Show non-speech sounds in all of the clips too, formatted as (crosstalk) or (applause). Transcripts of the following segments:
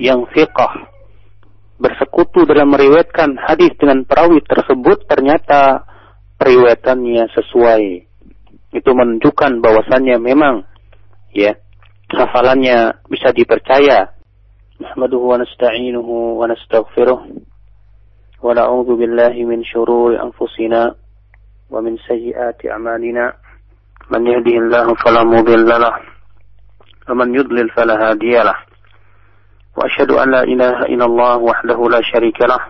yang fiqah bersekutu dalam meriwayatkan hadis dengan perawi tersebut ternyata periwayatannya sesuai. Itu menunjukkan bahwasannya memang ya hafalannya bisa dipercaya. Nahmaduhu wa nasta'inuhu wa nastaghfiruh wa na'udzu billahi min syururi anfusina wa min sayyiati a'malina. Man yahdihillahu fala mudilla lahu wa man yudlil fala hadiya lahu. وأشهد أن لا إله إلا الله وحده لا شريك له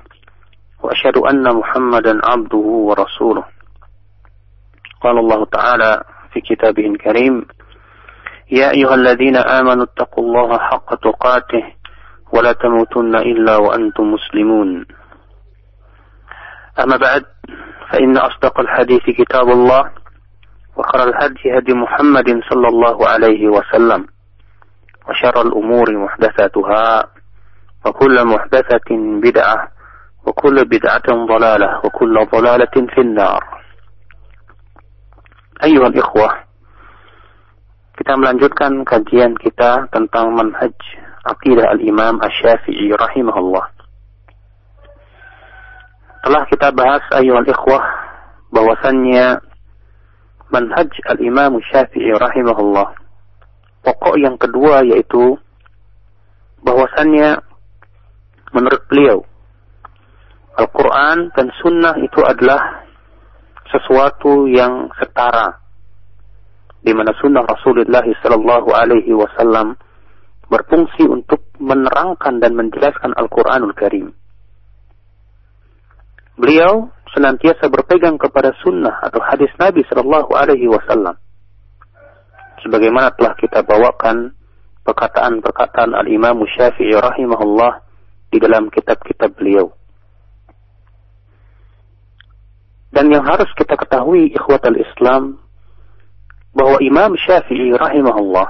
وأشهد أن محمدا عبده ورسوله. قال الله تعالى في كتابه الكريم يا أيها الذين آمنوا اتقوا الله حق تقاته ولا تموتن إلا وأنتم مسلمون. أما بعد فإن أصدق الحديث كتاب الله وخير الهدي هدي محمد صلى الله عليه وسلم. وشر الأمور محدثاتها وكل محدثة بدعة وكل بدعة ضلالة وكل ضلالة في النار أيها الإخوة kita melanjutkan kajian kita tentang manhaj akidah al-Imam Asy-Syafi'i rahimahullah. Telah kita bahas ayuhal ikhwah bahwasannya manhaj al-Imam Syafi'i rahimahullah pokok yang kedua yaitu bahwasannya menurut beliau Al-Quran dan Sunnah itu adalah sesuatu yang setara di mana Sunnah Rasulullah Sallallahu Alaihi Wasallam berfungsi untuk menerangkan dan menjelaskan Al-Quranul Karim. Beliau senantiasa berpegang kepada Sunnah atau hadis Nabi Sallallahu Alaihi Wasallam sebagaimana telah kita bawakan perkataan-perkataan al-Imam Syafi'i rahimahullah di dalam kitab-kitab beliau. Dan yang harus kita ketahui ikhwatal Islam bahwa Imam Syafi'i rahimahullah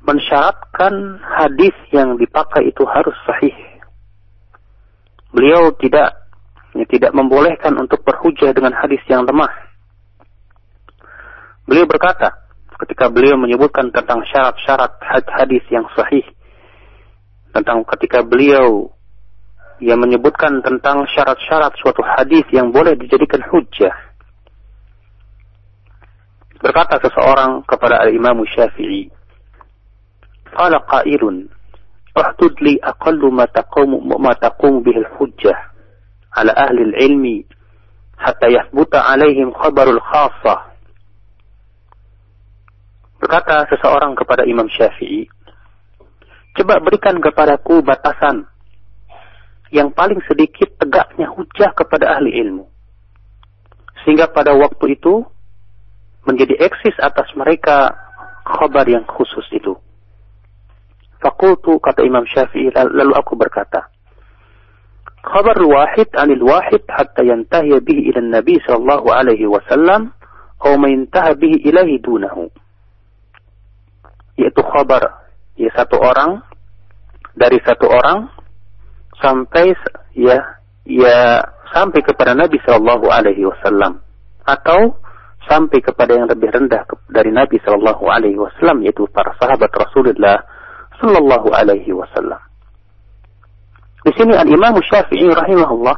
mensyaratkan hadis yang dipakai itu harus sahih. Beliau tidak ya, tidak membolehkan untuk berhujah dengan hadis yang lemah. Beliau berkata, ketika beliau menyebutkan tentang syarat-syarat hadis yang sahih tentang ketika beliau yang menyebutkan tentang syarat-syarat suatu hadis yang boleh dijadikan hujjah. Berkata seseorang kepada al-Imam Syafi'i qala qailun uhdud li aqallu ma taqumu ma taqumu bihi al-hujjah ala ahli al-ilmi hatta yathbuta alaihim khabarul khassah Berkata seseorang kepada Imam Syafi'i, coba berikan kepadaku batasan yang paling sedikit tegaknya hujah kepada ahli ilmu. Sehingga pada waktu itu menjadi eksis atas mereka khabar yang khusus itu. Fakultu kata Imam Syafi'i lalu aku berkata, khabar wahid anil wahid hatta yantahi bihi ila Nabi sallallahu alaihi wasallam atau mintaha bihi ilahi dunahu yaitu khabar ya satu orang dari satu orang sampai ya ya sampai kepada Nabi Shallallahu Alaihi Wasallam atau sampai kepada yang lebih rendah dari Nabi Shallallahu Alaihi Wasallam yaitu para sahabat Rasulullah Shallallahu Alaihi Wasallam. Di sini Al Imam Syafi'i rahimahullah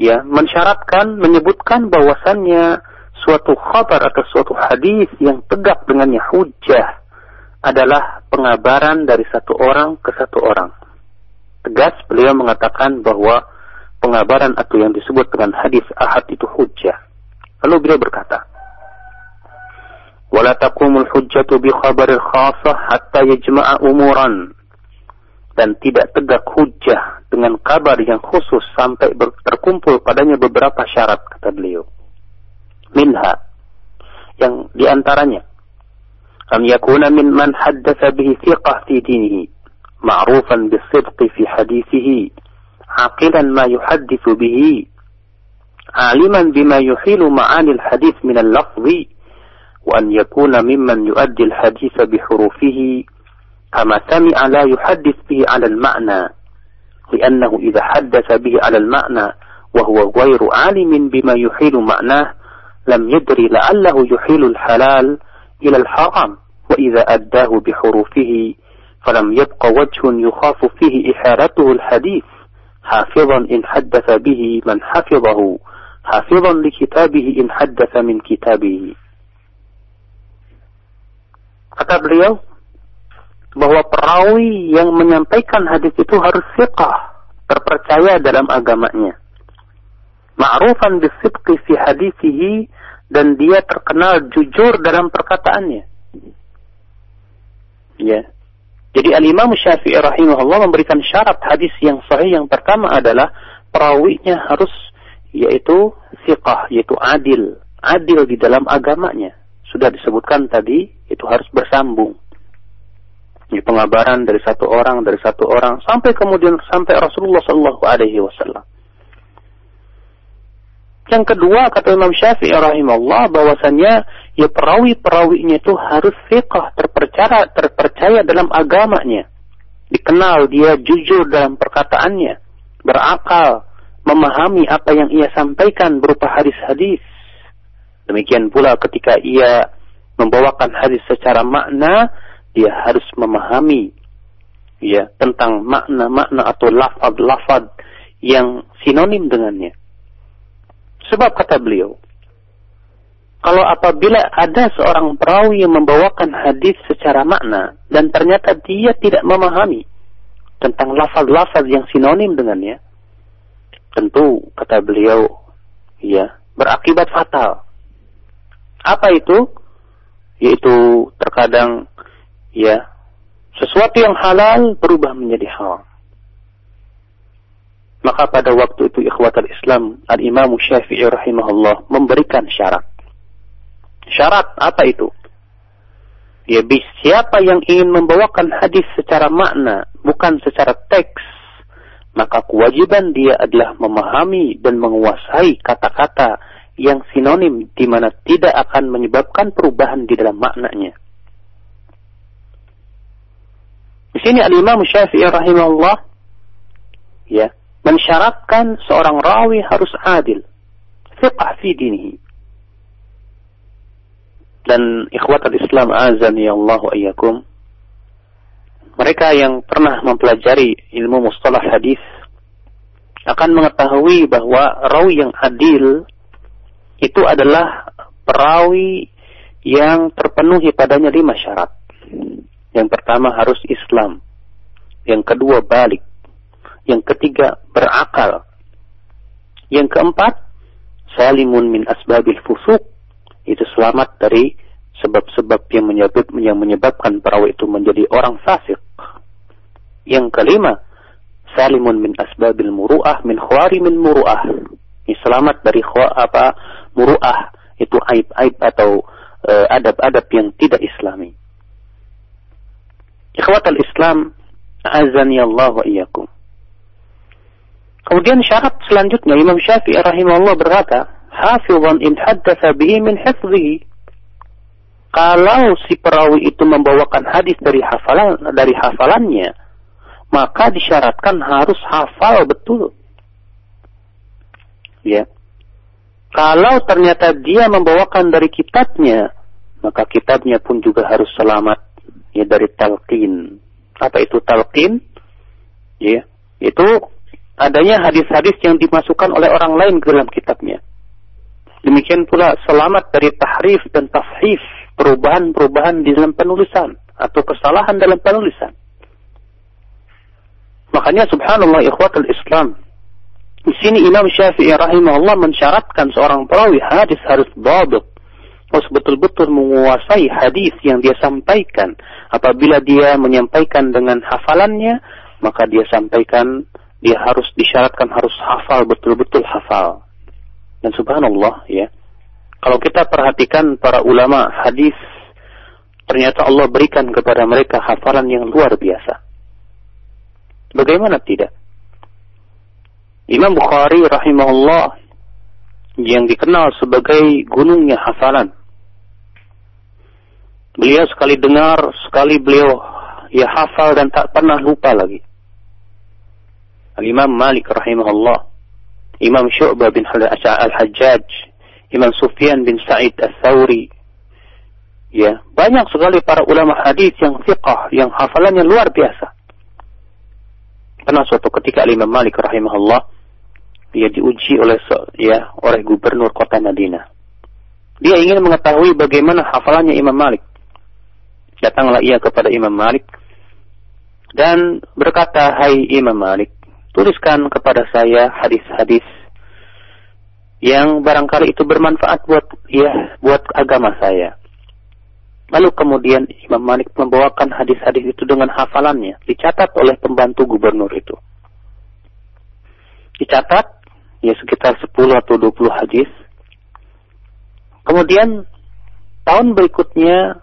ya mensyaratkan menyebutkan bahwasannya suatu khabar atau suatu hadis yang tegak dengannya hujah adalah pengabaran dari satu orang ke satu orang. Tegas beliau mengatakan bahwa pengabaran atau yang disebut dengan hadis ahad itu hujah. Lalu beliau berkata, "Wala taqumul hujjatu bi khabaril khasah hatta yajma'a umuran." Dan tidak tegak hujah dengan kabar yang khusus sampai terkumpul padanya beberapa syarat kata beliau minha yang diantaranya an yakuna min man haddatsa bihi thiqah fi dinihi ma'rufan bisidq fi hadithihi aqilan ma yuhaddithu bihi عالما بما يحيل معاني الحديث من اللفظ وأن يكون ممن يؤدي الحديث بحروفه كما سمع لا يحدث به على المعنى لأنه إذا حدث به على المعنى وهو غير عالم بما يحيل معناه لم يدري لعله يحيل الحلال إلى الحرام وإذا أداه بحروفه فلم يبق وجه يخاف فيه إحالته الحديث حافظا إن حدث به من حفظه حافظا لكتابه إن حدث من كتابه Kata beliau bahwa perawi yang menyampaikan hadis itu harus siqah, terpercaya dalam agamanya. Ma'rufan bisidqi fi hadisihi dan dia terkenal jujur dalam perkataannya. Ya. Jadi Al-Imam Syafi'i rahimahullah memberikan syarat hadis yang sahih yang pertama adalah perawinya harus yaitu siqah, yaitu adil. Adil di dalam agamanya. Sudah disebutkan tadi, itu harus bersambung. Ini pengabaran dari satu orang, dari satu orang, sampai kemudian sampai Rasulullah Shallallahu Alaihi Wasallam. Yang kedua kata Imam Syafi'i rahimahullah bahwasanya ya perawi-perawinya itu harus fiqh, terpercaya terpercaya dalam agamanya. Dikenal dia jujur dalam perkataannya, berakal, memahami apa yang ia sampaikan berupa hadis-hadis. Demikian pula ketika ia membawakan hadis secara makna, dia harus memahami ya tentang makna-makna atau lafaz-lafaz yang sinonim dengannya. Sebab kata beliau, kalau apabila ada seorang perawi yang membawakan hadis secara makna dan ternyata dia tidak memahami tentang lafaz-lafaz yang sinonim dengannya, tentu kata beliau, ya berakibat fatal. Apa itu? Yaitu terkadang ya sesuatu yang halal berubah menjadi haram. Maka pada waktu itu ikhwatal Islam Al-Imam Syafi'i rahimahullah memberikan syarat. Syarat apa itu? Ya, siapa yang ingin membawakan hadis secara makna, bukan secara teks, maka kewajiban dia adalah memahami dan menguasai kata-kata yang sinonim di mana tidak akan menyebabkan perubahan di dalam maknanya. Di sini Al-Imam Syafi'i rahimahullah ya, mensyaratkan seorang rawi harus adil. Fiqah fi dinihi. Dan ikhwat al-Islam azani Allah ayyakum. Mereka yang pernah mempelajari ilmu mustalah hadis akan mengetahui bahwa rawi yang adil itu adalah perawi yang terpenuhi padanya lima syarat. Yang pertama harus Islam. Yang kedua balik yang ketiga, berakal. Yang keempat, salimun min asbabil fusuk. Itu selamat dari sebab-sebab yang menyebut yang menyebabkan perawi itu menjadi orang fasik. Yang kelima, salimun min asbabil muru'ah min khawari min muru'ah. Ini selamat dari khwa, apa muru'ah itu aib-aib atau uh, adab-adab yang tidak islami. Ikhwat al-Islam, azani Allah wa iyyakum. Kemudian syarat selanjutnya Imam Syafi'i rahimahullah berkata, hafizan in haddatsa bihi min hifzihi. Kalau si perawi itu membawakan hadis dari hafalan dari hafalannya, maka disyaratkan harus hafal betul. Ya. Kalau ternyata dia membawakan dari kitabnya, maka kitabnya pun juga harus selamat ya dari talqin. Apa itu talqin? Ya, itu adanya hadis-hadis yang dimasukkan oleh orang lain ke dalam kitabnya. Demikian pula selamat dari tahrif dan tafhif, perubahan-perubahan di dalam penulisan atau kesalahan dalam penulisan. Makanya subhanallah ikhwatul Islam. Di sini Imam Syafi'i rahimahullah mensyaratkan seorang perawi hadis harus babuk. Harus betul-betul menguasai hadis yang dia sampaikan. Apabila dia menyampaikan dengan hafalannya, maka dia sampaikan dia harus disyaratkan harus hafal betul-betul hafal. Dan subhanallah ya. Kalau kita perhatikan para ulama hadis ternyata Allah berikan kepada mereka hafalan yang luar biasa. Bagaimana tidak? Imam Bukhari rahimahullah yang dikenal sebagai gunungnya hafalan. Beliau sekali dengar, sekali beliau ya hafal dan tak pernah lupa lagi. Al-Imam Malik rahimahullah, Imam Syu'bah bin Al-Hajjaj, Imam Sufyan bin Sa'id Al-Thawri, ya banyak sekali para ulama hadis yang fiqh yang hafalannya luar biasa. Karena suatu ketika Imam Malik rahimahullah dia diuji oleh ya oleh gubernur kota Madinah. Dia ingin mengetahui bagaimana hafalannya Imam Malik. Datanglah ia kepada Imam Malik dan berkata, "Hai Imam Malik, tuliskan kepada saya hadis-hadis yang barangkali itu bermanfaat buat ya buat agama saya. Lalu kemudian Imam Malik membawakan hadis-hadis itu dengan hafalannya, dicatat oleh pembantu gubernur itu. Dicatat ya sekitar 10 atau 20 hadis. Kemudian tahun berikutnya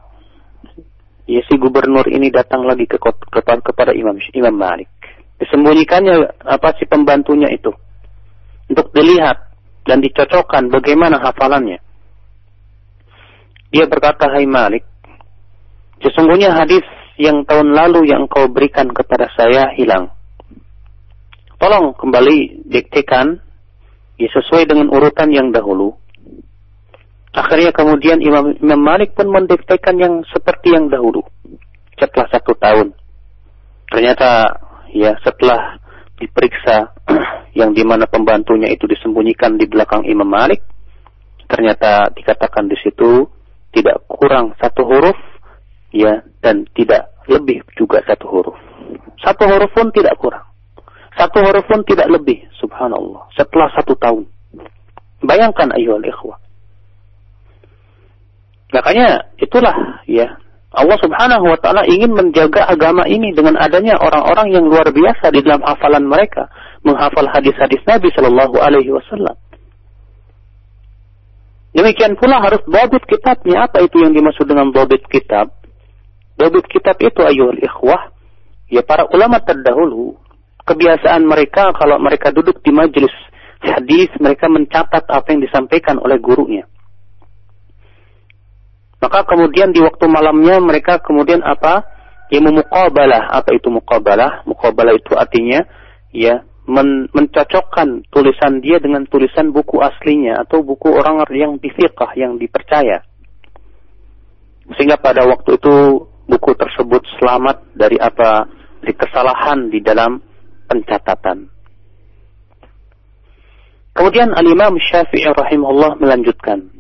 ya si gubernur ini datang lagi ke, ke kepada Imam Imam Malik disembunyikannya apa si pembantunya itu untuk dilihat dan dicocokkan bagaimana hafalannya. Dia berkata, Hai Malik, sesungguhnya hadis yang tahun lalu yang kau berikan kepada saya hilang. Tolong kembali diktekan ya, sesuai dengan urutan yang dahulu. Akhirnya kemudian Imam, Imam Malik pun mendiktekan yang seperti yang dahulu. Setelah satu tahun. Ternyata ya setelah diperiksa (clears throat) yang di mana pembantunya itu disembunyikan di belakang Imam Malik, ternyata dikatakan di situ tidak kurang satu huruf, ya dan tidak lebih juga satu huruf. Satu huruf pun tidak kurang. Satu huruf pun tidak lebih, subhanallah. Setelah satu tahun. Bayangkan ayuhal ikhwah. Makanya itulah ya Allah Subhanahu wa taala ingin menjaga agama ini dengan adanya orang-orang yang luar biasa di dalam hafalan mereka, menghafal hadis-hadis Nabi Shallallahu alaihi wasallam. Demikian pula harus dobit kitabnya. Apa itu yang dimaksud dengan dobit kitab? Dobit kitab itu ayuhal ikhwah. Ya para ulama terdahulu, kebiasaan mereka kalau mereka duduk di majelis hadis, mereka mencatat apa yang disampaikan oleh gurunya. Maka kemudian di waktu malamnya mereka kemudian apa? Ya memukabalah. Apa itu mukabalah? Mukabalah itu artinya ya men mencocokkan tulisan dia dengan tulisan buku aslinya atau buku orang yang difiqah yang dipercaya. Sehingga pada waktu itu buku tersebut selamat dari apa? Dari kesalahan di dalam pencatatan. Kemudian Al-Imam Syafi'i rahimahullah melanjutkan.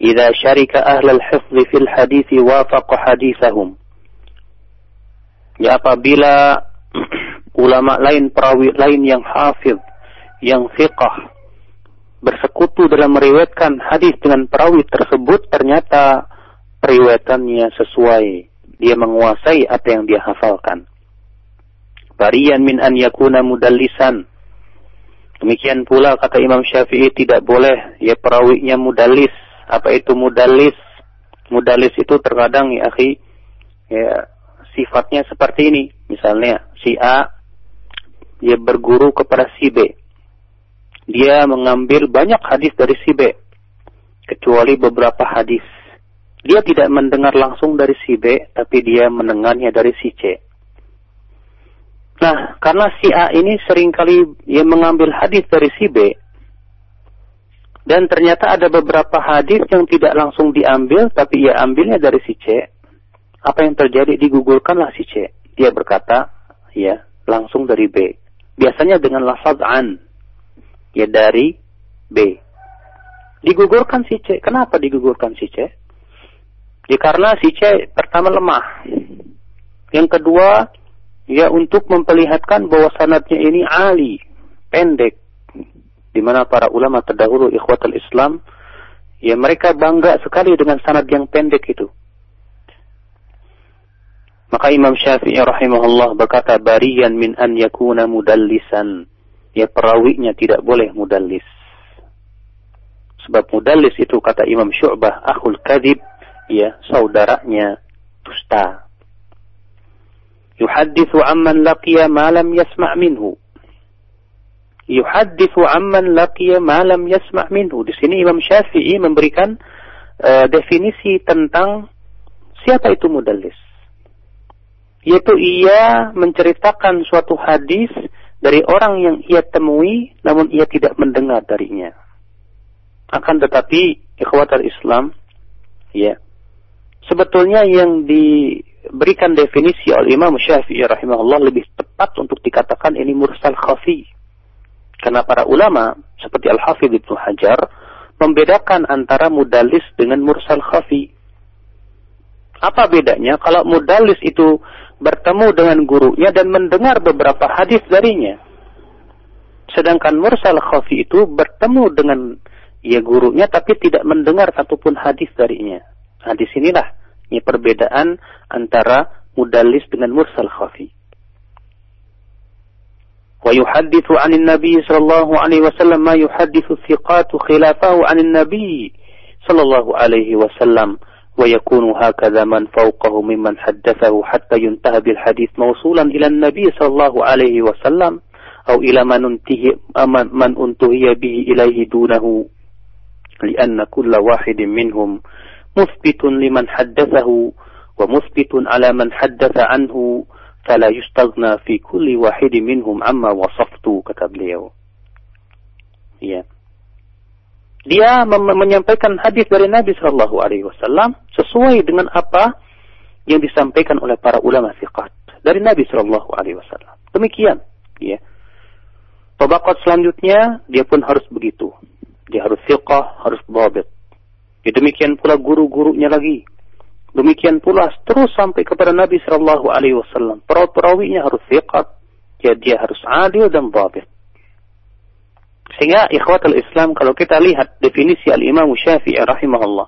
إذا شرك أهل الحفظ في الحديث وافق حديثهم ya apabila (clears throat) ulama lain perawi lain yang hafid yang fiqah bersekutu dalam meriwayatkan hadis dengan perawi tersebut ternyata periwayatannya sesuai dia menguasai apa yang dia hafalkan barian min an yakuna mudallisan demikian pula kata Imam Syafi'i tidak boleh ya perawinya mudallis apa itu mudalis? Mudalis itu terkadang ya akhi ya sifatnya seperti ini. Misalnya si A dia berguru kepada si B. Dia mengambil banyak hadis dari si B kecuali beberapa hadis. Dia tidak mendengar langsung dari si B, tapi dia mendengarnya dari si C. Nah, karena si A ini sering kali ia mengambil hadis dari si B, dan ternyata ada beberapa hadis yang tidak langsung diambil, tapi ia ambilnya dari si C. Apa yang terjadi? Digugurkanlah si C. Dia berkata, ya, langsung dari B. Biasanya dengan lafaz an. Ya, dari B. Digugurkan si C. Kenapa digugurkan si C? Ya, karena si C pertama lemah. Yang kedua, ya untuk memperlihatkan bahwa sanatnya ini ali, pendek di mana para ulama terdahulu ikhwatul Islam ya mereka bangga sekali dengan sanad yang pendek itu. Maka Imam Syafi'i rahimahullah berkata barian min an yakuna mudallisan. Ya perawinya tidak boleh mudallis. Sebab mudallis itu kata Imam Syu'bah akhul kadib ya saudaranya dusta. Yuhaddithu amman laqiya ma lam yasma' minhu yuhaddithu amman laqiya ma lam yasma' minhu. Di sini Imam Syafi'i memberikan uh, definisi tentang siapa itu mudallis. Yaitu ia menceritakan suatu hadis dari orang yang ia temui namun ia tidak mendengar darinya. Akan tetapi ikhwatal Islam ya sebetulnya yang diberikan definisi oleh Imam Syafi'i rahimahullah lebih tepat untuk dikatakan ini mursal khafi. Karena para ulama seperti Al-Hafidh Ibnu Hajar membedakan antara mudalis dengan mursal khafi. Apa bedanya? Kalau mudalis itu bertemu dengan gurunya dan mendengar beberapa hadis darinya. Sedangkan mursal khafi itu bertemu dengan ya gurunya tapi tidak mendengar satupun hadis darinya. Nah, di sinilah ini perbedaan antara mudalis dengan mursal khafi. ويحدث عن النبي صلى الله عليه وسلم ما يحدث الثقات خلافه عن النبي صلى الله عليه وسلم ويكون هكذا من فوقه ممن حدثه حتى ينتهى بالحديث موصولا إلى النبي صلى الله عليه وسلم أو إلى من انتهي, من انتهي به إليه دونه لأن كل واحد منهم مثبت لمن حدثه ومثبت على من حدث عنه fala yustagna fi kulli wahidin minhum amma wasaftu kata beliau. Ya dia menyampaikan hadis dari Nabi Shallallahu Alaihi Wasallam sesuai dengan apa yang disampaikan oleh para ulama fiqat dari Nabi Shallallahu Alaihi Wasallam. Demikian ya tabaqat selanjutnya dia pun harus begitu. Dia harus fiqah harus babit ya demikian pula guru-gurunya lagi. Demikian pula terus sampai kepada Nabi Shallallahu Alaihi Wasallam. Perawi-perawinya harus siqat. Ya, dia harus adil dan babit. Sehingga ikhwatul Islam kalau kita lihat definisi al-Imam Syafi'i rahimahullah.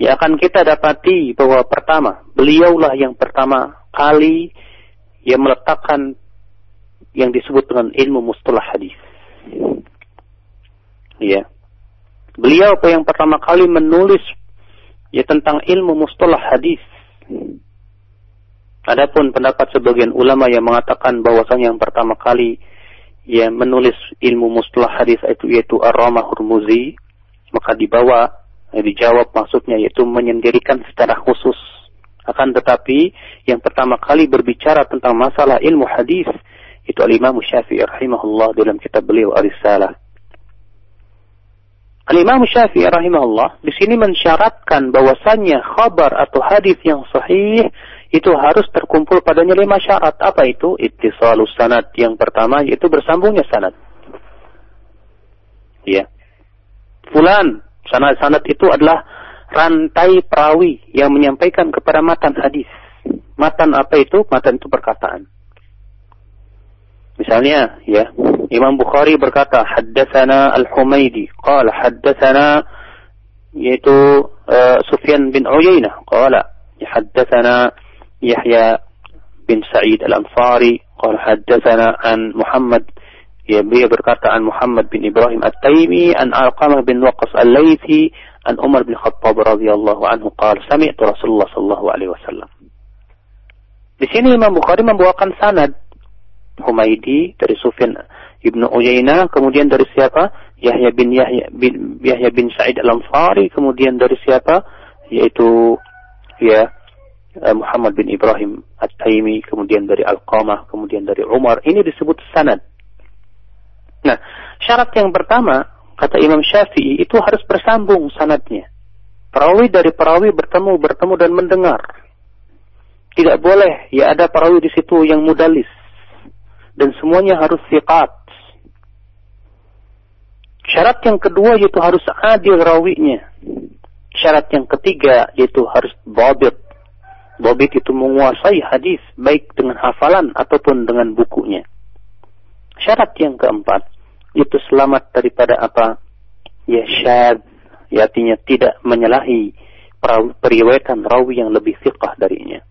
Ya akan kita dapati bahwa pertama, beliaulah yang pertama kali yang meletakkan yang disebut dengan ilmu mustalah hadis. Ya. Beliau apa yang pertama kali menulis ya tentang ilmu mustalah hadis. Adapun pendapat sebagian ulama yang mengatakan bahwasanya yang pertama kali yang menulis ilmu mustalah hadis itu yaitu Ar-Ramah Hurmuzi, maka dibawa eh, dijawab maksudnya yaitu menyendirikan secara khusus. Akan tetapi yang pertama kali berbicara tentang masalah ilmu hadis itu Al-Imam Syafi'i rahimahullah dalam kitab beliau Ar-Risalah. Al-Imam Syafi'i rahimahullah di sini mensyaratkan bahwasannya khabar atau hadis yang sahih itu harus terkumpul padanya lima syarat. Apa itu? Ittisalus sanad. Yang pertama yaitu bersambungnya sanad. Ya. Fulan, sanad-sanad itu adalah rantai perawi yang menyampaikan kepada matan hadis. Matan apa itu? Matan itu perkataan. Misalnya, ya, Imam Bukhari berkata, Haddathana Al-Humaydi, qala haddathana yaitu uh, Sufyan bin Uyainah, qala haddathana Yahya bin Sa'id Al-Ansari, qala haddathana an Muhammad. Ya beliau berkata an Muhammad bin Ibrahim At-Taimi an Alqamah bin Waqas Al-Laythi an Umar bin Khattab radhiyallahu anhu. Qala sami'tu Rasulullah sallallahu alaihi wasallam. Di sini Imam Bukhari membawakan sanad Humaidi dari Sufyan Ibnu Uyainah, kemudian dari siapa? Yahya bin Yahya bin Yahya bin Sa'id Al-Ansari, kemudian dari siapa? Yaitu ya eh, Muhammad bin Ibrahim At-Taimi, kemudian dari Al-Qamah, kemudian dari Umar. Ini disebut sanad. Nah, syarat yang pertama, kata Imam Syafi'i, itu harus bersambung sanadnya. Perawi dari perawi bertemu, bertemu dan mendengar. Tidak boleh, ya ada perawi di situ yang mudalis dan semuanya harus siqat. Syarat yang kedua yaitu harus adil rawinya. Syarat yang ketiga yaitu harus babit. Babit itu menguasai hadis baik dengan hafalan ataupun dengan bukunya. Syarat yang keempat itu selamat daripada apa? Ya syad, ya artinya tidak menyalahi periwayatan rawi yang lebih fiqah darinya.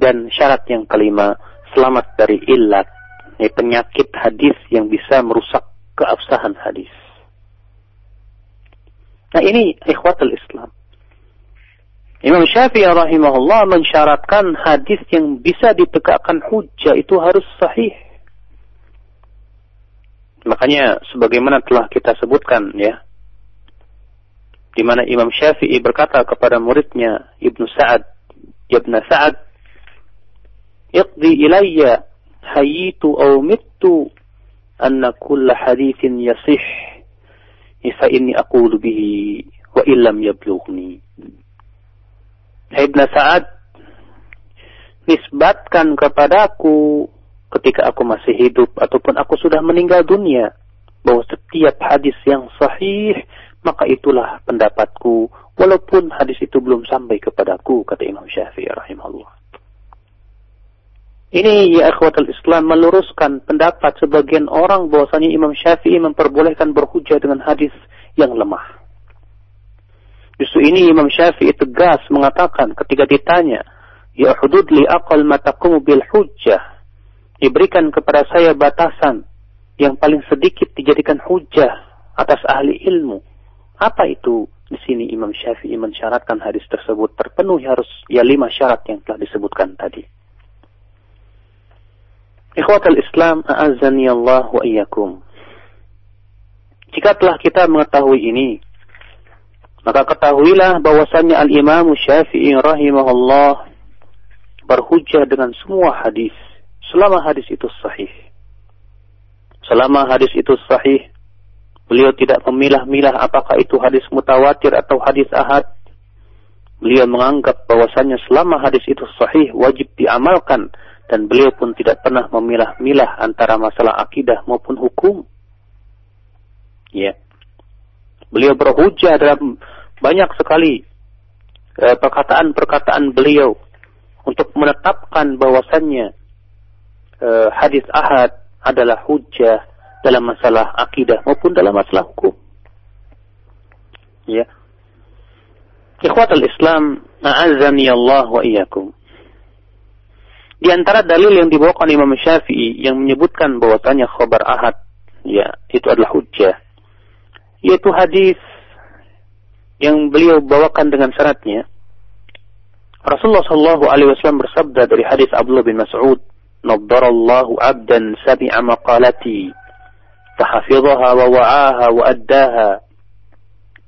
Dan syarat yang kelima selamat dari illat, ya, penyakit hadis yang bisa merusak keabsahan hadis. Nah ini ikhwatul Islam. Imam Syafi'i rahimahullah mensyaratkan hadis yang bisa ditegakkan hujah itu harus sahih. Makanya sebagaimana telah kita sebutkan ya, di mana Imam Syafi'i berkata kepada muridnya Ibnu Sa'ad, Ibnu Sa'ad, iqdi ilayya hayitu aw mittu anna kulla hadithin yasih. Fa inni aqulu bihi wa illam yablughni. Ibn Sa'ad nisbatkan kepadaku ketika aku masih hidup ataupun aku sudah meninggal dunia bahwa setiap hadis yang sahih maka itulah pendapatku walaupun hadis itu belum sampai kepadaku kata Imam Syafi'i rahimahullah. Ini ya akhwatul Islam meluruskan pendapat sebagian orang bahwasanya Imam Syafi'i memperbolehkan berhujah dengan hadis yang lemah. Justru ini Imam Syafi'i tegas mengatakan ketika ditanya, Ya hudud li aqal matakumu bil hujjah. Diberikan kepada saya batasan yang paling sedikit dijadikan hujah atas ahli ilmu. Apa itu? Di sini Imam Syafi'i mensyaratkan hadis tersebut terpenuhi harus ya lima syarat yang telah disebutkan tadi. Ikhwatal Islam, a'azani Allah wa iyyakum. Jika telah kita mengetahui ini, maka ketahuilah bahwasannya Al-Imam Syafi'i rahimahullah berhujjah dengan semua hadis selama hadis itu sahih. Selama hadis itu sahih, beliau tidak memilah-milah apakah itu hadis mutawatir atau hadis ahad. Beliau menganggap bahwasannya selama hadis itu sahih wajib diamalkan dan beliau pun tidak pernah memilah-milah antara masalah akidah maupun hukum. Ya. Beliau berhujah dalam banyak sekali eh, perkataan-perkataan beliau untuk menetapkan bahwasannya eh, hadis ahad adalah hujah dalam masalah akidah maupun dalam masalah hukum. Ya. Ikhwatul Islam, a'azzani Allah wa iyyakum. Di antara dalil yang dibawakan Imam Syafi'i yang menyebutkan bahwasanya khobar ahad, ya itu adalah hujjah, yaitu hadis yang beliau bawakan dengan syaratnya. Rasulullah Shallallahu Alaihi Wasallam bersabda dari hadis Abdullah bin Mas'ud, "Nadarallahu abdan sabi'a maqalati, fahfizha wa wa'aha wa addaha,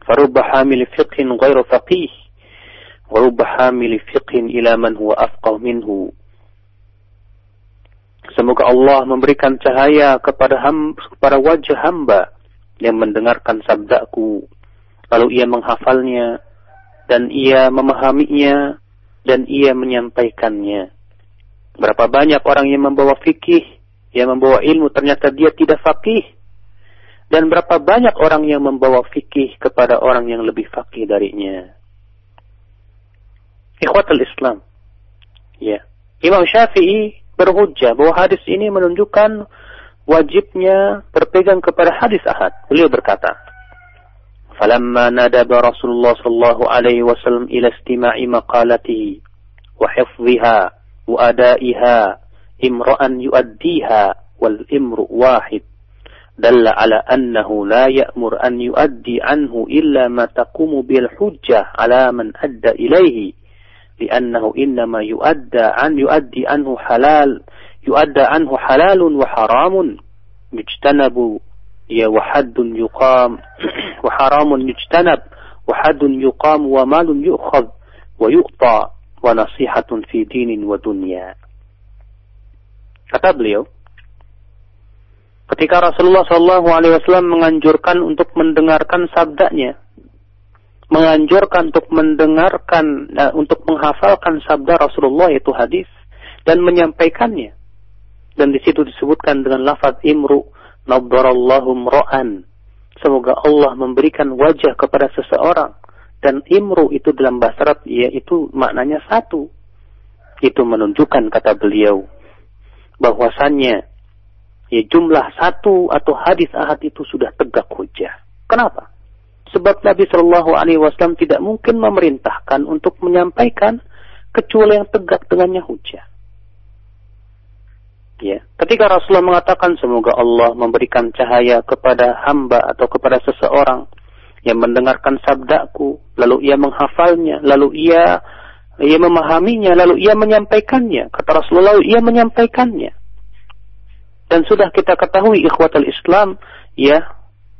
farubba hamil fiqhin ghairu faqih, warubba hamil fiqhin ila man huwa afqah minhu." Semoga Allah memberikan cahaya kepada, ham, kepada wajah hamba yang mendengarkan sabdaku. Lalu ia menghafalnya dan ia memahaminya dan ia menyampaikannya. Berapa banyak orang yang membawa fikih, yang membawa ilmu ternyata dia tidak fakih. Dan berapa banyak orang yang membawa fikih kepada orang yang lebih fakih darinya. Ikhwatul Islam. Ya. Imam Syafi'i berhujjah bahwa hadis ini menunjukkan wajibnya berpegang kepada hadis ahad. Beliau berkata, "Falamma nadaba Rasulullah sallallahu alaihi wasallam ila istima'i maqalatihi wa hifdhiha wa ada'iha imra'an yu'addiha wal imru wahid." Dalla ala annahu la ya'mur an yu'addi anhu illa ma taqumu bil hujjah ala man adda لأنه إنما يؤدى عن يؤدي عنه حلال يؤدى عنه حلال وحرام يجتنب وحد يقام وحرام يجتنب وحد يقام ومال يؤخذ ويقطع ونصيحة في دين ودنيا kata beliau ketika Rasulullah Shallallahu Alaihi Wasallam menganjurkan untuk mendengarkan sabdanya menganjurkan untuk mendengarkan uh, untuk menghafalkan sabda Rasulullah yaitu hadis dan menyampaikannya. Dan di situ disebutkan dengan lafaz imru nabbarallahu mra'an. Semoga Allah memberikan wajah kepada seseorang dan imru itu dalam bahasa Arab yaitu maknanya satu. Itu menunjukkan kata beliau bahwasannya ya jumlah satu atau hadis ahad itu sudah tegak hujah. Kenapa? Sebab Nabi Shallallahu Alaihi Wasallam tidak mungkin memerintahkan untuk menyampaikan kecuali yang tegak dengannya hujah. Ya, ketika Rasulullah mengatakan semoga Allah memberikan cahaya kepada hamba atau kepada seseorang yang mendengarkan sabdaku, lalu ia menghafalnya, lalu ia ia memahaminya, lalu ia menyampaikannya. Kata Rasulullah, lalu ia menyampaikannya. Dan sudah kita ketahui ikhwatal Islam, ya,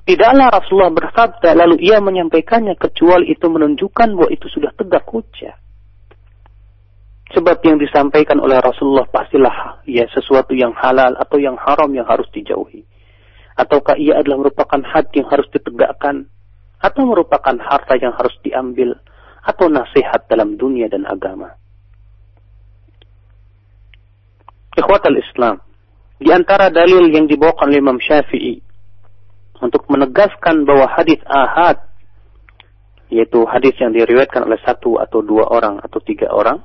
Tidaklah Rasulullah bersabda lalu ia menyampaikannya kecuali itu menunjukkan bahwa itu sudah tegak hujah. Sebab yang disampaikan oleh Rasulullah pastilah ya sesuatu yang halal atau yang haram yang harus dijauhi. Ataukah ia adalah merupakan had yang harus ditegakkan atau merupakan harta yang harus diambil atau nasihat dalam dunia dan agama. Ikhwatal Islam, di antara dalil yang dibawakan oleh Imam Syafi'i untuk menegaskan bahwa hadis ahad yaitu hadis yang diriwayatkan oleh satu atau dua orang atau tiga orang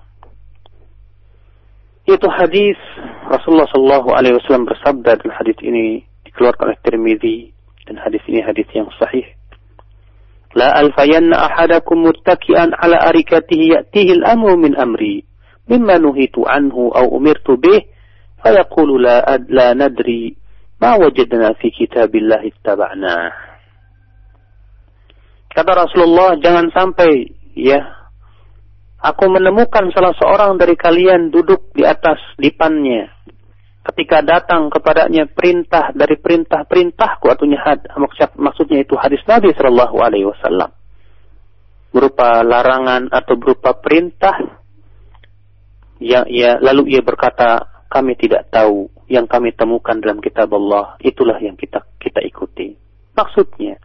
yaitu hadis Rasulullah Shallallahu Alaihi Wasallam bersabda dan hadis ini dikeluarkan oleh Tirmidzi dan hadis ini hadis yang sahih. La alfayanna ahadakum muttaki'an ala arikatihi ya'tihi al-amru min amri mimma nuhitu anhu aw umirtu bih fayaqulu la, la nadri ma wajadna fi kitabillah ittaba'na Kata Rasulullah jangan sampai ya aku menemukan salah seorang dari kalian duduk di atas dipannya. Ketika datang kepadanya perintah dari perintah-perintahku atau had, maksudnya itu hadis Nabi Shallallahu Alaihi Wasallam. Berupa larangan atau berupa perintah yang ia lalu ia berkata kami tidak tahu yang kami temukan dalam kitab Allah itulah yang kita kita ikuti maksudnya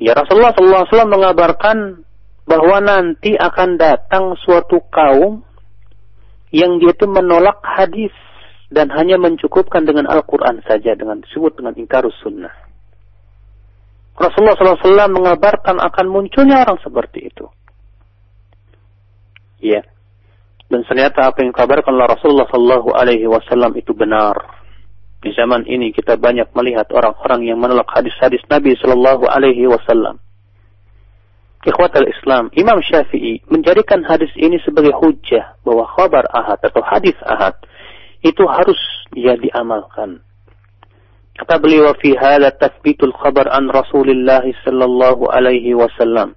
ya Rasulullah SAW mengabarkan bahwa nanti akan datang suatu kaum yang dia itu menolak hadis dan hanya mencukupkan dengan Al-Quran saja dengan disebut dengan ingkarus sunnah. Rasulullah SAW mengabarkan akan munculnya orang seperti itu. Ya. Dan ternyata apa yang dikabarkan oleh Rasulullah Sallallahu Alaihi Wasallam itu benar. Di zaman ini kita banyak melihat orang-orang yang menolak hadis-hadis Nabi Sallallahu Alaihi Wasallam ikhwatal Islam, Imam Syafi'i menjadikan hadis ini sebagai hujah bahwa khabar ahad atau hadis ahad itu harus dia diamalkan. Kata beliau fi hadha tathbitul khabar an Rasulillah sallallahu alaihi wasallam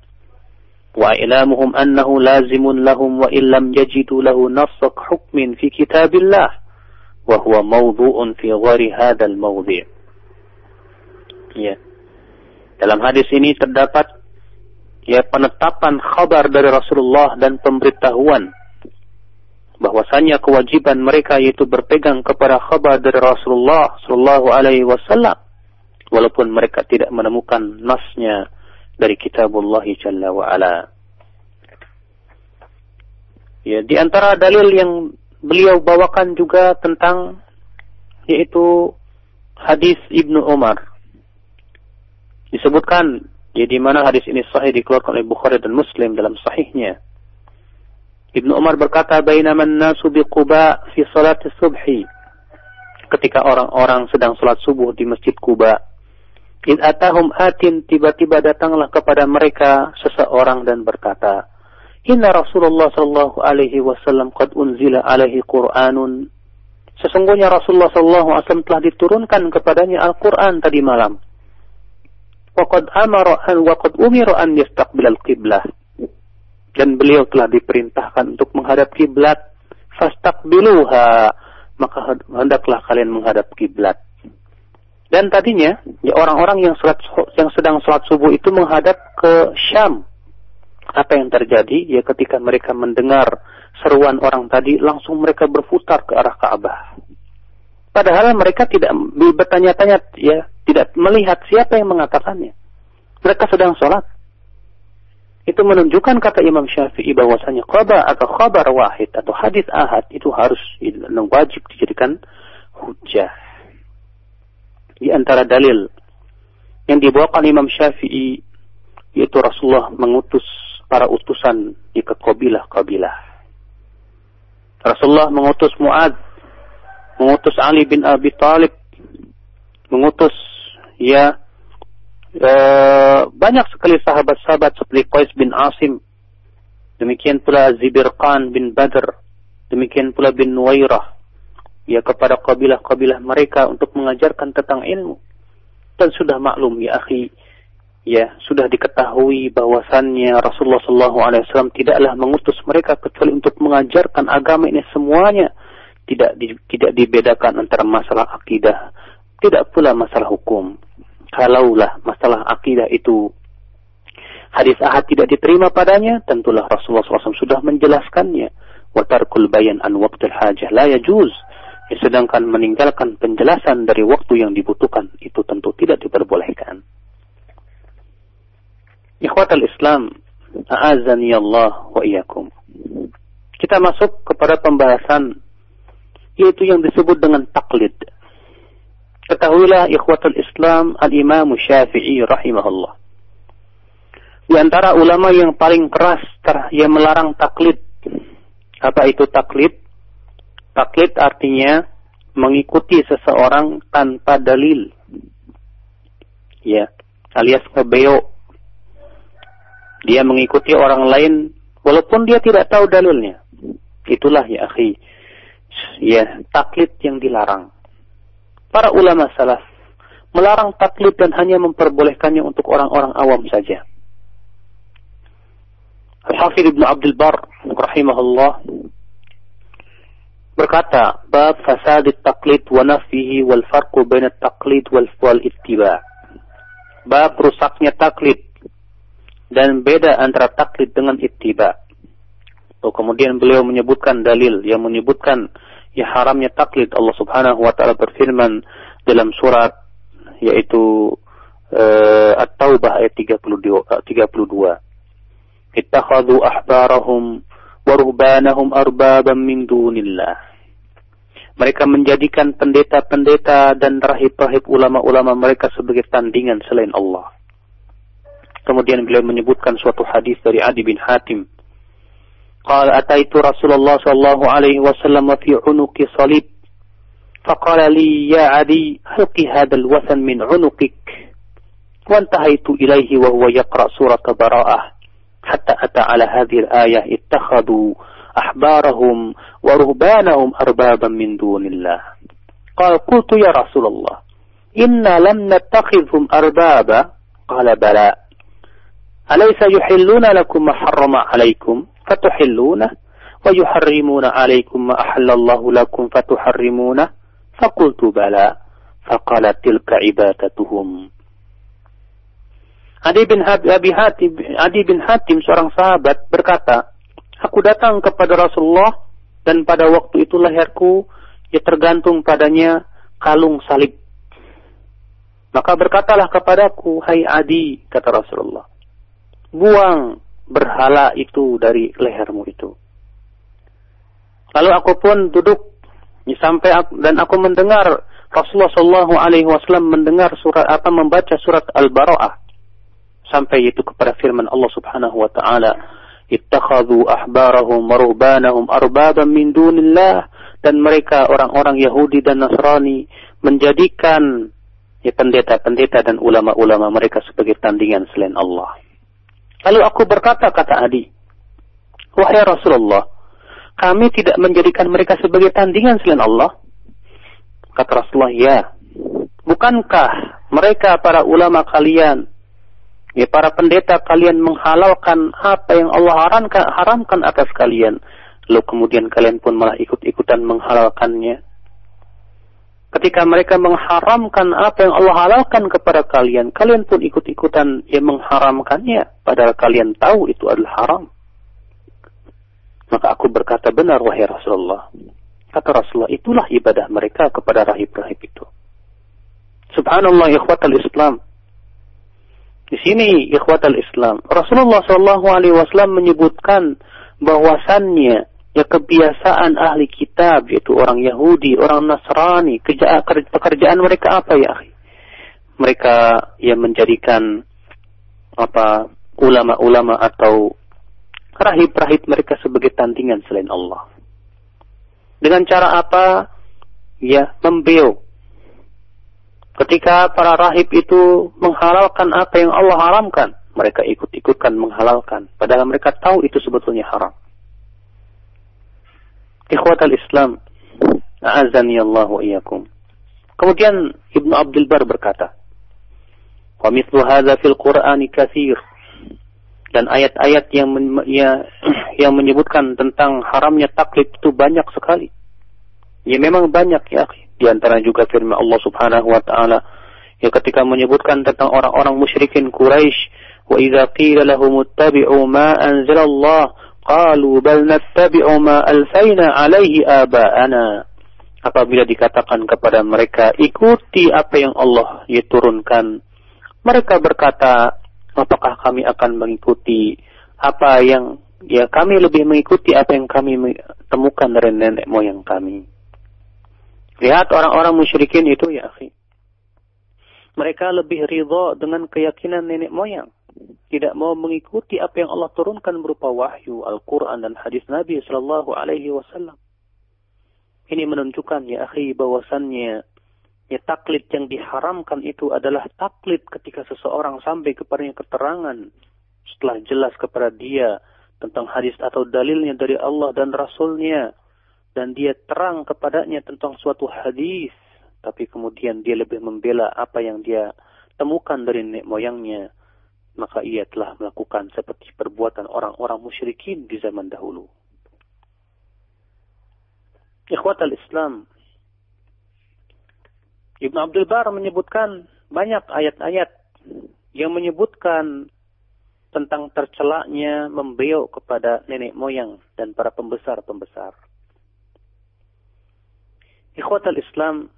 ilamuhum annahu lazimun lahum wa illam yajidu lahu nasaq hukmin fi kitabillah wa huwa mawdu'un fi ghari hadzal mawdi'. Ya. Dalam hadis ini terdapat ya penetapan khabar dari Rasulullah dan pemberitahuan bahwasanya kewajiban mereka yaitu berpegang kepada khabar dari Rasulullah sallallahu alaihi wasallam walaupun mereka tidak menemukan nasnya dari kitabullah jalla wa ala. Ya, di antara dalil yang beliau bawakan juga tentang yaitu hadis Ibnu Umar. Disebutkan Ya di mana hadis ini sahih dikeluarkan oleh Bukhari dan Muslim dalam sahihnya. Ibnu Umar berkata, "Bainaman nasu bi Quba fi salat subhi." Ketika orang-orang sedang salat subuh di Masjid Quba, id atahum atin tiba-tiba datanglah kepada mereka seseorang dan berkata, "Inna Rasulullah sallallahu alaihi wasallam qad unzila alaihi Qur'anun." Sesungguhnya Rasulullah sallallahu alaihi wasallam telah diturunkan kepadanya Al-Qur'an tadi malam. Waqad amara an waqad umira an yastaqbil al-qiblah. Dan beliau telah diperintahkan untuk menghadap kiblat. Fastaqbiluha. Maka hendaklah kalian menghadap kiblat. Dan tadinya ya orang-orang yang yang sedang salat subuh itu menghadap ke Syam. Apa yang terjadi? Ya ketika mereka mendengar seruan orang tadi langsung mereka berputar ke arah Ka'bah. Padahal mereka tidak bertanya-tanya ya tidak melihat siapa yang mengatakannya. Mereka sedang sholat. Itu menunjukkan kata Imam Syafi'i bahwasanya khabar atau khabar wahid atau hadis ahad itu harus wajib dijadikan hujah. Di antara dalil yang dibawakan Imam Syafi'i yaitu Rasulullah mengutus para utusan di ke kabilah-kabilah. Rasulullah mengutus Muad, mengutus Ali bin Abi Talib, mengutus ya e, banyak sekali sahabat-sahabat seperti Qais bin Asim, demikian pula Zibirqan bin Badr, demikian pula bin Nuwairah, ya kepada kabilah-kabilah mereka untuk mengajarkan tentang ilmu. Dan sudah maklum ya akhi, ya sudah diketahui bahwasannya Rasulullah SAW tidaklah mengutus mereka kecuali untuk mengajarkan agama ini semuanya tidak di, tidak dibedakan antara masalah akidah tidak pula masalah hukum kalaulah masalah akidah itu hadis ahad tidak diterima padanya, tentulah Rasulullah SAW sudah menjelaskannya. Watarkul bayan an waktu hajah la yajuz. Sedangkan meninggalkan penjelasan dari waktu yang dibutuhkan itu tentu tidak diperbolehkan. Ikhwatal Islam, a'azani Allah wa iyyakum. Kita masuk kepada pembahasan yaitu yang disebut dengan taklid. Ketahuilah ikhwatul Islam al-Imam Syafi'i rahimahullah. Di antara ulama yang paling keras yang melarang taklid. Apa itu taklid? Taklid artinya mengikuti seseorang tanpa dalil. Ya, alias ngebeo. Dia mengikuti orang lain walaupun dia tidak tahu dalilnya. Itulah ya akhi. Ya, taklid yang dilarang. Para ulama salaf melarang taklid dan hanya memperbolehkannya untuk orang-orang awam saja. Al-Hafidh Ibn Abdul Bar rahimahullah berkata, bab fasad taklid wa nafihi wal farqu bain taklid wal wal ittiba. Bab rusaknya taklid dan beda antara taklid dengan ittiba. Oh, kemudian beliau menyebutkan dalil yang menyebutkan ya haramnya taklid. Allah Subhanahu wa taala berfirman dalam surat yaitu uh, At-Taubah ayat 32. 32 ittakhadhu ahbarahum waruhbanahum arbaban min dunillah. Mereka menjadikan pendeta-pendeta dan rahib-rahib ulama-ulama mereka sebagai tandingan selain Allah. Kemudian beliau menyebutkan suatu hadis dari Adi bin Hatim. Qala ataitu Rasulullah sallallahu alaihi wasallam fi unuki salib. Faqala li ya Adi halqi hadzal wasan min unukik. Wa antahaitu ilaihi wa huwa yaqra surah bara'ah. حتى أتى على هذه الآية اتخذوا أحبارهم ورهبانهم أربابا من دون الله. قال قلت يا رسول الله إنا لم نتخذهم أربابا. قال بلى. أليس يحلون لكم ما حرم عليكم؟ فتحلونه. ويحرمون عليكم ما أحل الله لكم فتحرمونه؟ فقلت بلى. فقال تلك عبادتهم. Adi bin Abi Hatim, Adi bin Hatim seorang sahabat berkata, Aku datang kepada Rasulullah dan pada waktu itu leherku ya tergantung padanya kalung salib. Maka berkatalah kepadaku, Hai Adi, kata Rasulullah, buang berhala itu dari lehermu itu. Lalu aku pun duduk sampai aku, dan aku mendengar Rasulullah Shallallahu Alaihi Wasallam mendengar surat apa membaca surat Al-Bara'ah sampai itu kepada firman Allah Subhanahu wa taala ittakhadhu ahbarahum wa arbaban min dunillah dan mereka orang-orang Yahudi dan Nasrani menjadikan ya pendeta-pendeta dan ulama-ulama mereka sebagai tandingan selain Allah. Lalu aku berkata kata Adi, "Wahai Rasulullah, kami tidak menjadikan mereka sebagai tandingan selain Allah." Kata Rasulullah, "Ya. Bukankah mereka para ulama kalian Ya para pendeta kalian menghalalkan apa yang Allah haramkan, atas kalian. Lalu kemudian kalian pun malah ikut-ikutan menghalalkannya. Ketika mereka mengharamkan apa yang Allah halalkan kepada kalian, kalian pun ikut-ikutan yang mengharamkannya. Padahal kalian tahu itu adalah haram. Maka aku berkata benar wahai Rasulullah. Kata Rasulullah, itulah ibadah mereka kepada rahib-rahib itu. Subhanallah ikhwatal Islam. Di sini ikhwatal Islam. Rasulullah Shallallahu Alaihi Wasallam menyebutkan bahwasannya ya kebiasaan ahli kitab yaitu orang Yahudi, orang Nasrani, kerja, pekerjaan mereka apa ya? Mereka yang menjadikan apa ulama-ulama atau rahib-rahib mereka sebagai tandingan selain Allah. Dengan cara apa? Ya, membeo Ketika para rahib itu menghalalkan apa yang Allah haramkan, mereka ikut-ikutkan menghalalkan. Padahal mereka tahu itu sebetulnya haram. Ikhwatal Islam, a'azani Allah iyakum. Kemudian Ibnu Abdul Bar berkata, "Wa mithlu hadza fil Qur'ani katsir." Dan ayat-ayat yang men ya, (clears throat) yang menyebutkan tentang haramnya taklid itu banyak sekali. Ya memang banyak ya. Di antara juga firman Allah Subhanahu wa taala ya ketika menyebutkan tentang orang-orang musyrikin Quraisy, "Wa idza qila lahum ittabi'u ma anzalallah qalu bal nattabi'u ma alfayna 'alaihi aba'ana." Apabila dikatakan kepada mereka, ikuti apa yang Allah ya turunkan. Mereka berkata, Apakah kami akan mengikuti apa yang ya kami lebih mengikuti apa yang kami temukan dari nenek moyang kami. Lihat orang-orang musyrikin itu ya akhi. Mereka lebih ridho dengan keyakinan nenek moyang. Tidak mau mengikuti apa yang Allah turunkan berupa wahyu, Al-Quran dan hadis Nabi Sallallahu Alaihi Wasallam. Ini menunjukkan ya akhi bahwasannya ya taklid yang diharamkan itu adalah taklid ketika seseorang sampai kepadanya keterangan setelah jelas kepada dia tentang hadis atau dalilnya dari Allah dan Rasulnya dan dia terang kepadanya tentang suatu hadis tapi kemudian dia lebih membela apa yang dia temukan dari nenek moyangnya maka ia telah melakukan seperti perbuatan orang-orang musyrikin di zaman dahulu. Ikhwat al-Islam Ibn Abdul Bar menyebutkan banyak ayat-ayat yang menyebutkan tentang tercelaknya membeok kepada nenek moyang dan para pembesar-pembesar. Ikhwatal Islam,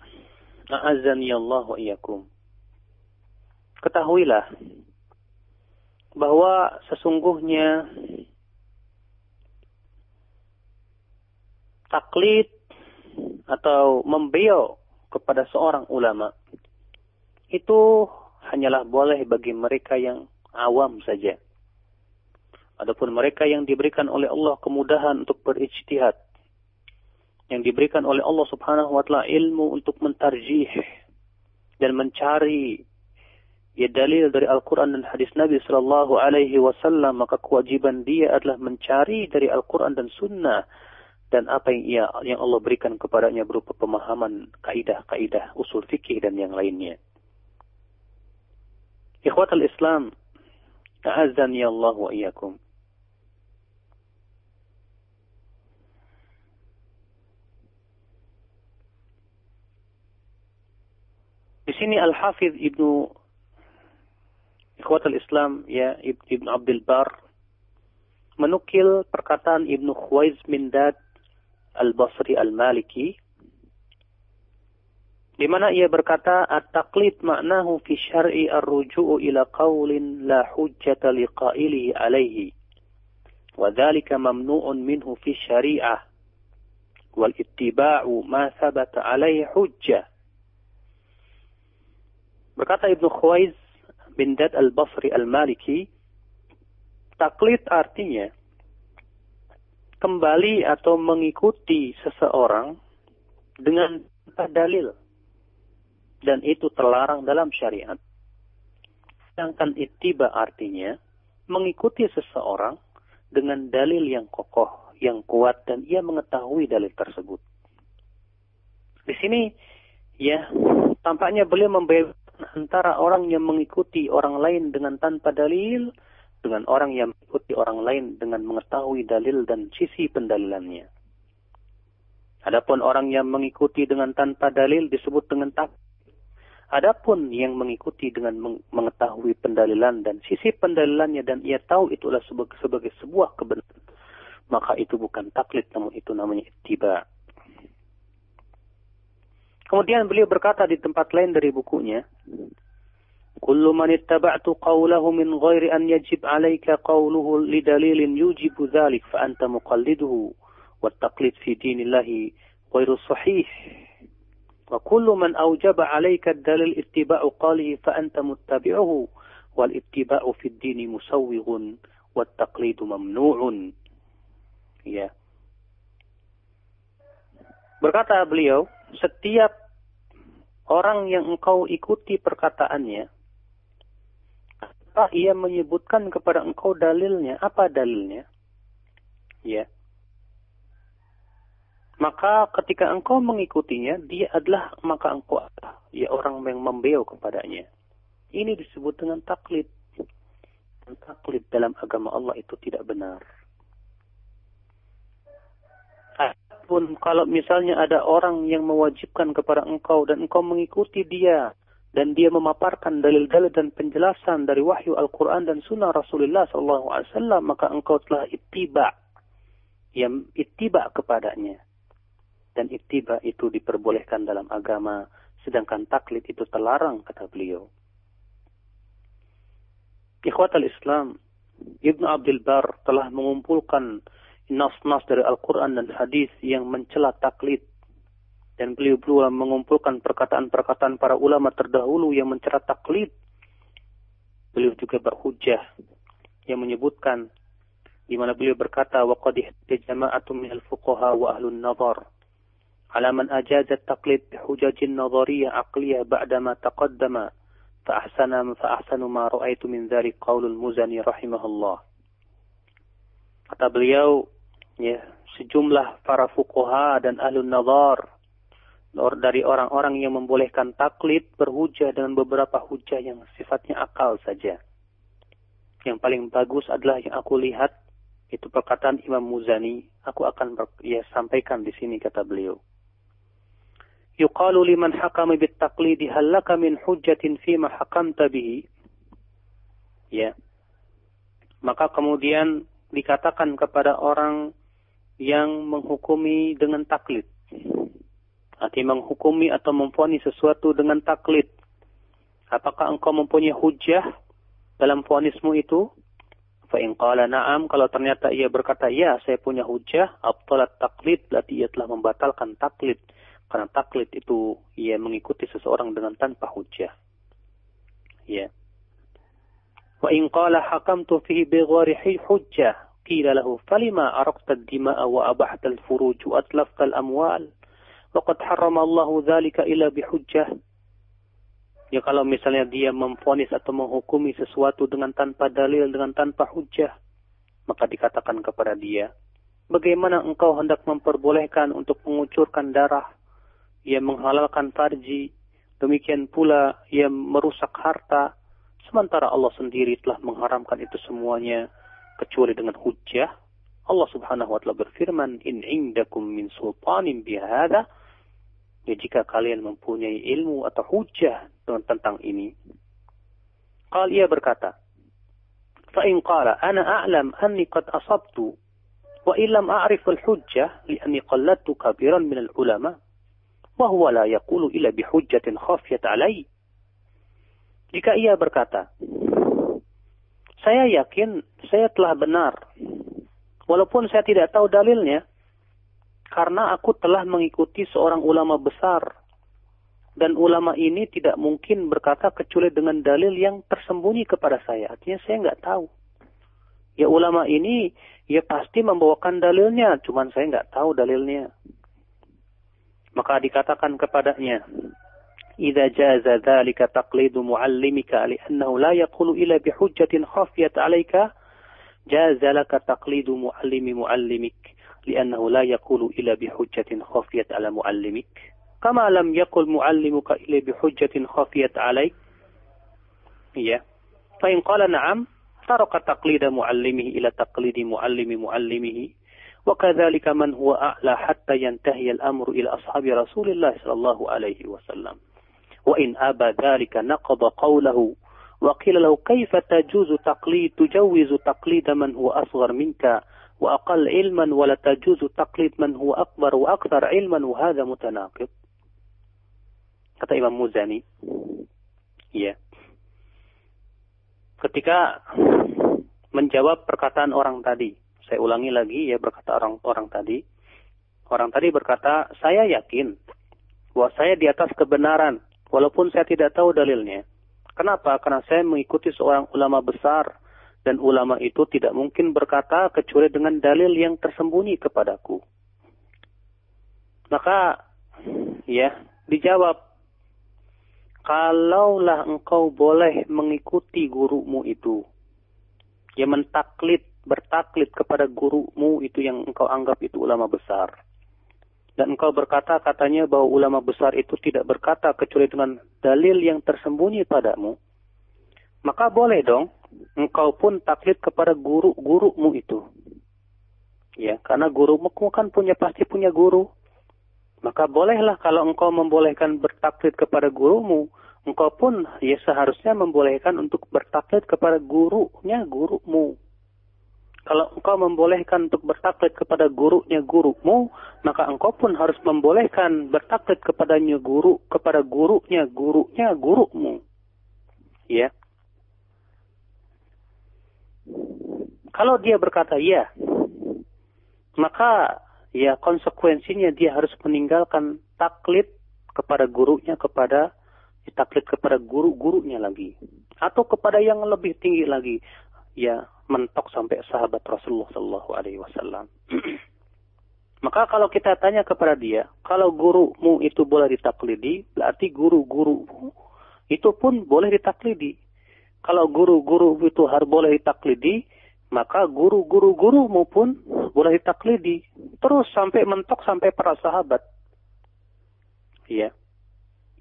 a'azani Allah wa. Ketahuilah bahwa sesungguhnya taklid atau membeok kepada seorang ulama itu hanyalah boleh bagi mereka yang awam saja. Adapun mereka yang diberikan oleh Allah kemudahan untuk berijtihad, yang diberikan oleh Allah Subhanahu wa taala ilmu untuk mentarjih dan mencari ya dalil dari Al-Qur'an dan hadis Nabi sallallahu alaihi wasallam, maka kewajiban dia adalah mencari dari Al-Qur'an dan sunnah dan apa yang ia yang Allah berikan kepadanya berupa pemahaman kaidah-kaidah usul fikih dan yang lainnya. Ikhwatal Islam, a'azzani Allah wa iyyakum. Sini Al-Hafidh Ibnu Ikhwatul Islam ya Ibnu Abdul Bar menukil perkataan Ibnu Khuwaiz Mindad Al-Basri Al-Maliki di mana ia berkata at-taqlid maknahu fi syar'i ar-ruju'u ila qawlin la hujjata liqa'ilihi alaihi wa dhalika mamnu'un minhu fi syari'ah wal ittiba'u ma thabata alaihi hujjah Berkata Ibnu Khuwaiz bin Dad al-Basri al-Maliki, taklid artinya kembali atau mengikuti seseorang dengan dalil. Dan itu terlarang dalam syariat. Sedangkan ittiba artinya mengikuti seseorang dengan dalil yang kokoh, yang kuat, dan ia mengetahui dalil tersebut. Di sini, ya, tampaknya beliau membedakan antara orang yang mengikuti orang lain dengan tanpa dalil dengan orang yang mengikuti orang lain dengan mengetahui dalil dan sisi pendalilannya. Adapun orang yang mengikuti dengan tanpa dalil disebut dengan tak. Adapun yang mengikuti dengan mengetahui pendalilan dan sisi pendalilannya dan ia tahu itulah sebagai, sebuah kebenaran, maka itu bukan taklid namun itu namanya ittiba. Kemudian beliau berkata di tempat lain dari bukunya, "Kullu man ittaba'tu qawlahu min ghairi an yajib alaika qawluhu li dalilin yujibu dhalik fa anta muqalliduhu wa taqlid fi dinillahi ghairu sahih." "وكل من أوجب عليك الدليل اتباع قاليه، فأنت qawlihi والاتباع في الدين مسوغ، والتقليد ممنوع. Ya. Berkata beliau, setiap orang yang engkau ikuti perkataannya, apa ia menyebutkan kepada engkau dalilnya? Apa dalilnya? Ya. Maka ketika engkau mengikutinya, dia adalah maka engkau adalah ya orang yang membeo kepadanya. Ini disebut dengan taklid. Dan taklid dalam agama Allah itu tidak benar. Pun kalau misalnya ada orang yang mewajibkan kepada engkau dan engkau mengikuti dia dan dia memaparkan dalil-dalil dan penjelasan dari wahyu Al-Quran dan sunnah Rasulullah SAW, maka engkau telah ittiba, yang ittiba kepadanya. Dan ittiba itu diperbolehkan dalam agama, sedangkan taklid itu terlarang, kata beliau. Ikhwatal Islam, Ibnu Abdul Bar telah mengumpulkan nas-nas dari Al-Quran dan hadis yang mencela taklid. Dan beliau pula mengumpulkan perkataan-perkataan para ulama terdahulu yang mencela taklid. Beliau juga berhujah yang menyebutkan di mana beliau berkata wa qad jama'atun min al-fuqaha wa ahlun nazar ala man ajaza at-taqlid bi hujajin nadhariyyah aqliyah ba'da ma taqaddama fa ahsana fa ahsanu ma ra'aitu min dhalik qaulul muzani rahimahullah kata beliau ya sejumlah para fuqaha dan ahlu nazar dari orang-orang yang membolehkan taklid berhujah dengan beberapa hujah yang sifatnya akal saja. Yang paling bagus adalah yang aku lihat itu perkataan Imam Muzani. Aku akan ya sampaikan di sini kata beliau. Yuqalu liman hakama bit laka min hujjatin fima hakamta bihi? Ya. Maka kemudian dikatakan kepada orang yang menghukumi dengan taklid. Arti menghukumi atau mempunyai sesuatu dengan taklid. Apakah engkau mempunyai hujah dalam fonismu itu? Fa'in qala na'am, kalau ternyata ia berkata, ya saya punya hujah, abtalat taklid, berarti ia telah membatalkan taklid. Karena taklid itu ia mengikuti seseorang dengan tanpa hujah. Ya. Wa in qala hakamtu fihi bighairi hujjah araqta ad-dima'a wa abahta al-furuj wa atlafta al-amwal? Wa qad harrama Allah dhalika illa bihujjah. Ya kalau misalnya dia memfonis atau menghukumi sesuatu dengan tanpa dalil, dengan tanpa hujah, maka dikatakan kepada dia, bagaimana engkau hendak memperbolehkan untuk mengucurkan darah, ia menghalalkan farji, demikian pula ia merusak harta, sementara Allah sendiri telah mengharamkan itu semuanya kecuali dengan hujjah. Allah Subhanahu wa taala berfirman, "In indakum min sultanin bihadza" Ya, jika kalian mempunyai ilmu atau hujah tentang ini. Qal ia berkata, "Fa in qala ana qad asabtu wa illam a'rif al-hujjah li kabiran min al-ulama la khafiyat. Jika ia berkata, saya yakin saya telah benar. Walaupun saya tidak tahu dalilnya karena aku telah mengikuti seorang ulama besar. Dan ulama ini tidak mungkin berkata kecuali dengan dalil yang tersembunyi kepada saya. Artinya saya nggak tahu. Ya ulama ini ya pasti membawakan dalilnya. Cuman saya nggak tahu dalilnya. Maka dikatakan kepadanya إذا جاز ذلك تقليد معلمك لأنه لا يقول إلا بحجة خافية عليك جاز لك تقليد معلم معلمك لأنه لا يقول إلا بحجة خافية على معلمك. كما لم يقل معلمك إلا بحجة خافية عليك. إيه. فإن قال نعم ترك تقليد معلمه إلى تقليد معلم معلمه. وكذلك من هو أعلى حتى ينتهي الأمر إلى أصحاب رسول الله صلى الله عليه وسلم. وإن أبى ذلك نقض قوله وقيل له كيف تجوز تقليد تجوز تقليد من هو أصغر منك وأقل علما ولا تجوز تقليد من هو أكبر وأكثر علما وهذا متناقض kata Imam Muzani ya ketika menjawab perkataan orang tadi Saya ulangi lagi ya berkata orang-orang tadi. Orang tadi berkata, saya yakin bahwa saya di atas kebenaran, walaupun saya tidak tahu dalilnya. Kenapa? Karena saya mengikuti seorang ulama besar, dan ulama itu tidak mungkin berkata kecuali dengan dalil yang tersembunyi kepadaku. Maka, ya, dijawab, kalaulah engkau boleh mengikuti gurumu itu, ya mentaklid bertaklid kepada gurumu itu yang engkau anggap itu ulama besar. Dan engkau berkata katanya bahwa ulama besar itu tidak berkata kecuali dengan dalil yang tersembunyi padamu. Maka boleh dong engkau pun taklid kepada guru-gurumu itu. Ya, karena gurumu kan punya pasti punya guru. Maka bolehlah kalau engkau membolehkan bertaklid kepada gurumu, engkau pun ya seharusnya membolehkan untuk bertaklid kepada gurunya gurumu. Kalau engkau membolehkan untuk bertaklid kepada gurunya gurumu, maka engkau pun harus membolehkan bertaklid kepadanya guru, kepada gurunya gurunya gurumu. Ya. Kalau dia berkata ya, maka ya konsekuensinya dia harus meninggalkan taklid kepada gurunya kepada taklid kepada guru-gurunya lagi atau kepada yang lebih tinggi lagi ya mentok sampai sahabat Rasulullah Shallallahu Alaihi Wasallam. (clears throat) Maka kalau kita tanya kepada dia, kalau gurumu itu boleh ditaklidi, berarti guru-gurumu itu pun boleh ditaklidi. Kalau guru-guru itu harus boleh ditaklidi, maka guru-guru-gurumu pun boleh ditaklidi. Terus sampai mentok sampai para sahabat. Ya.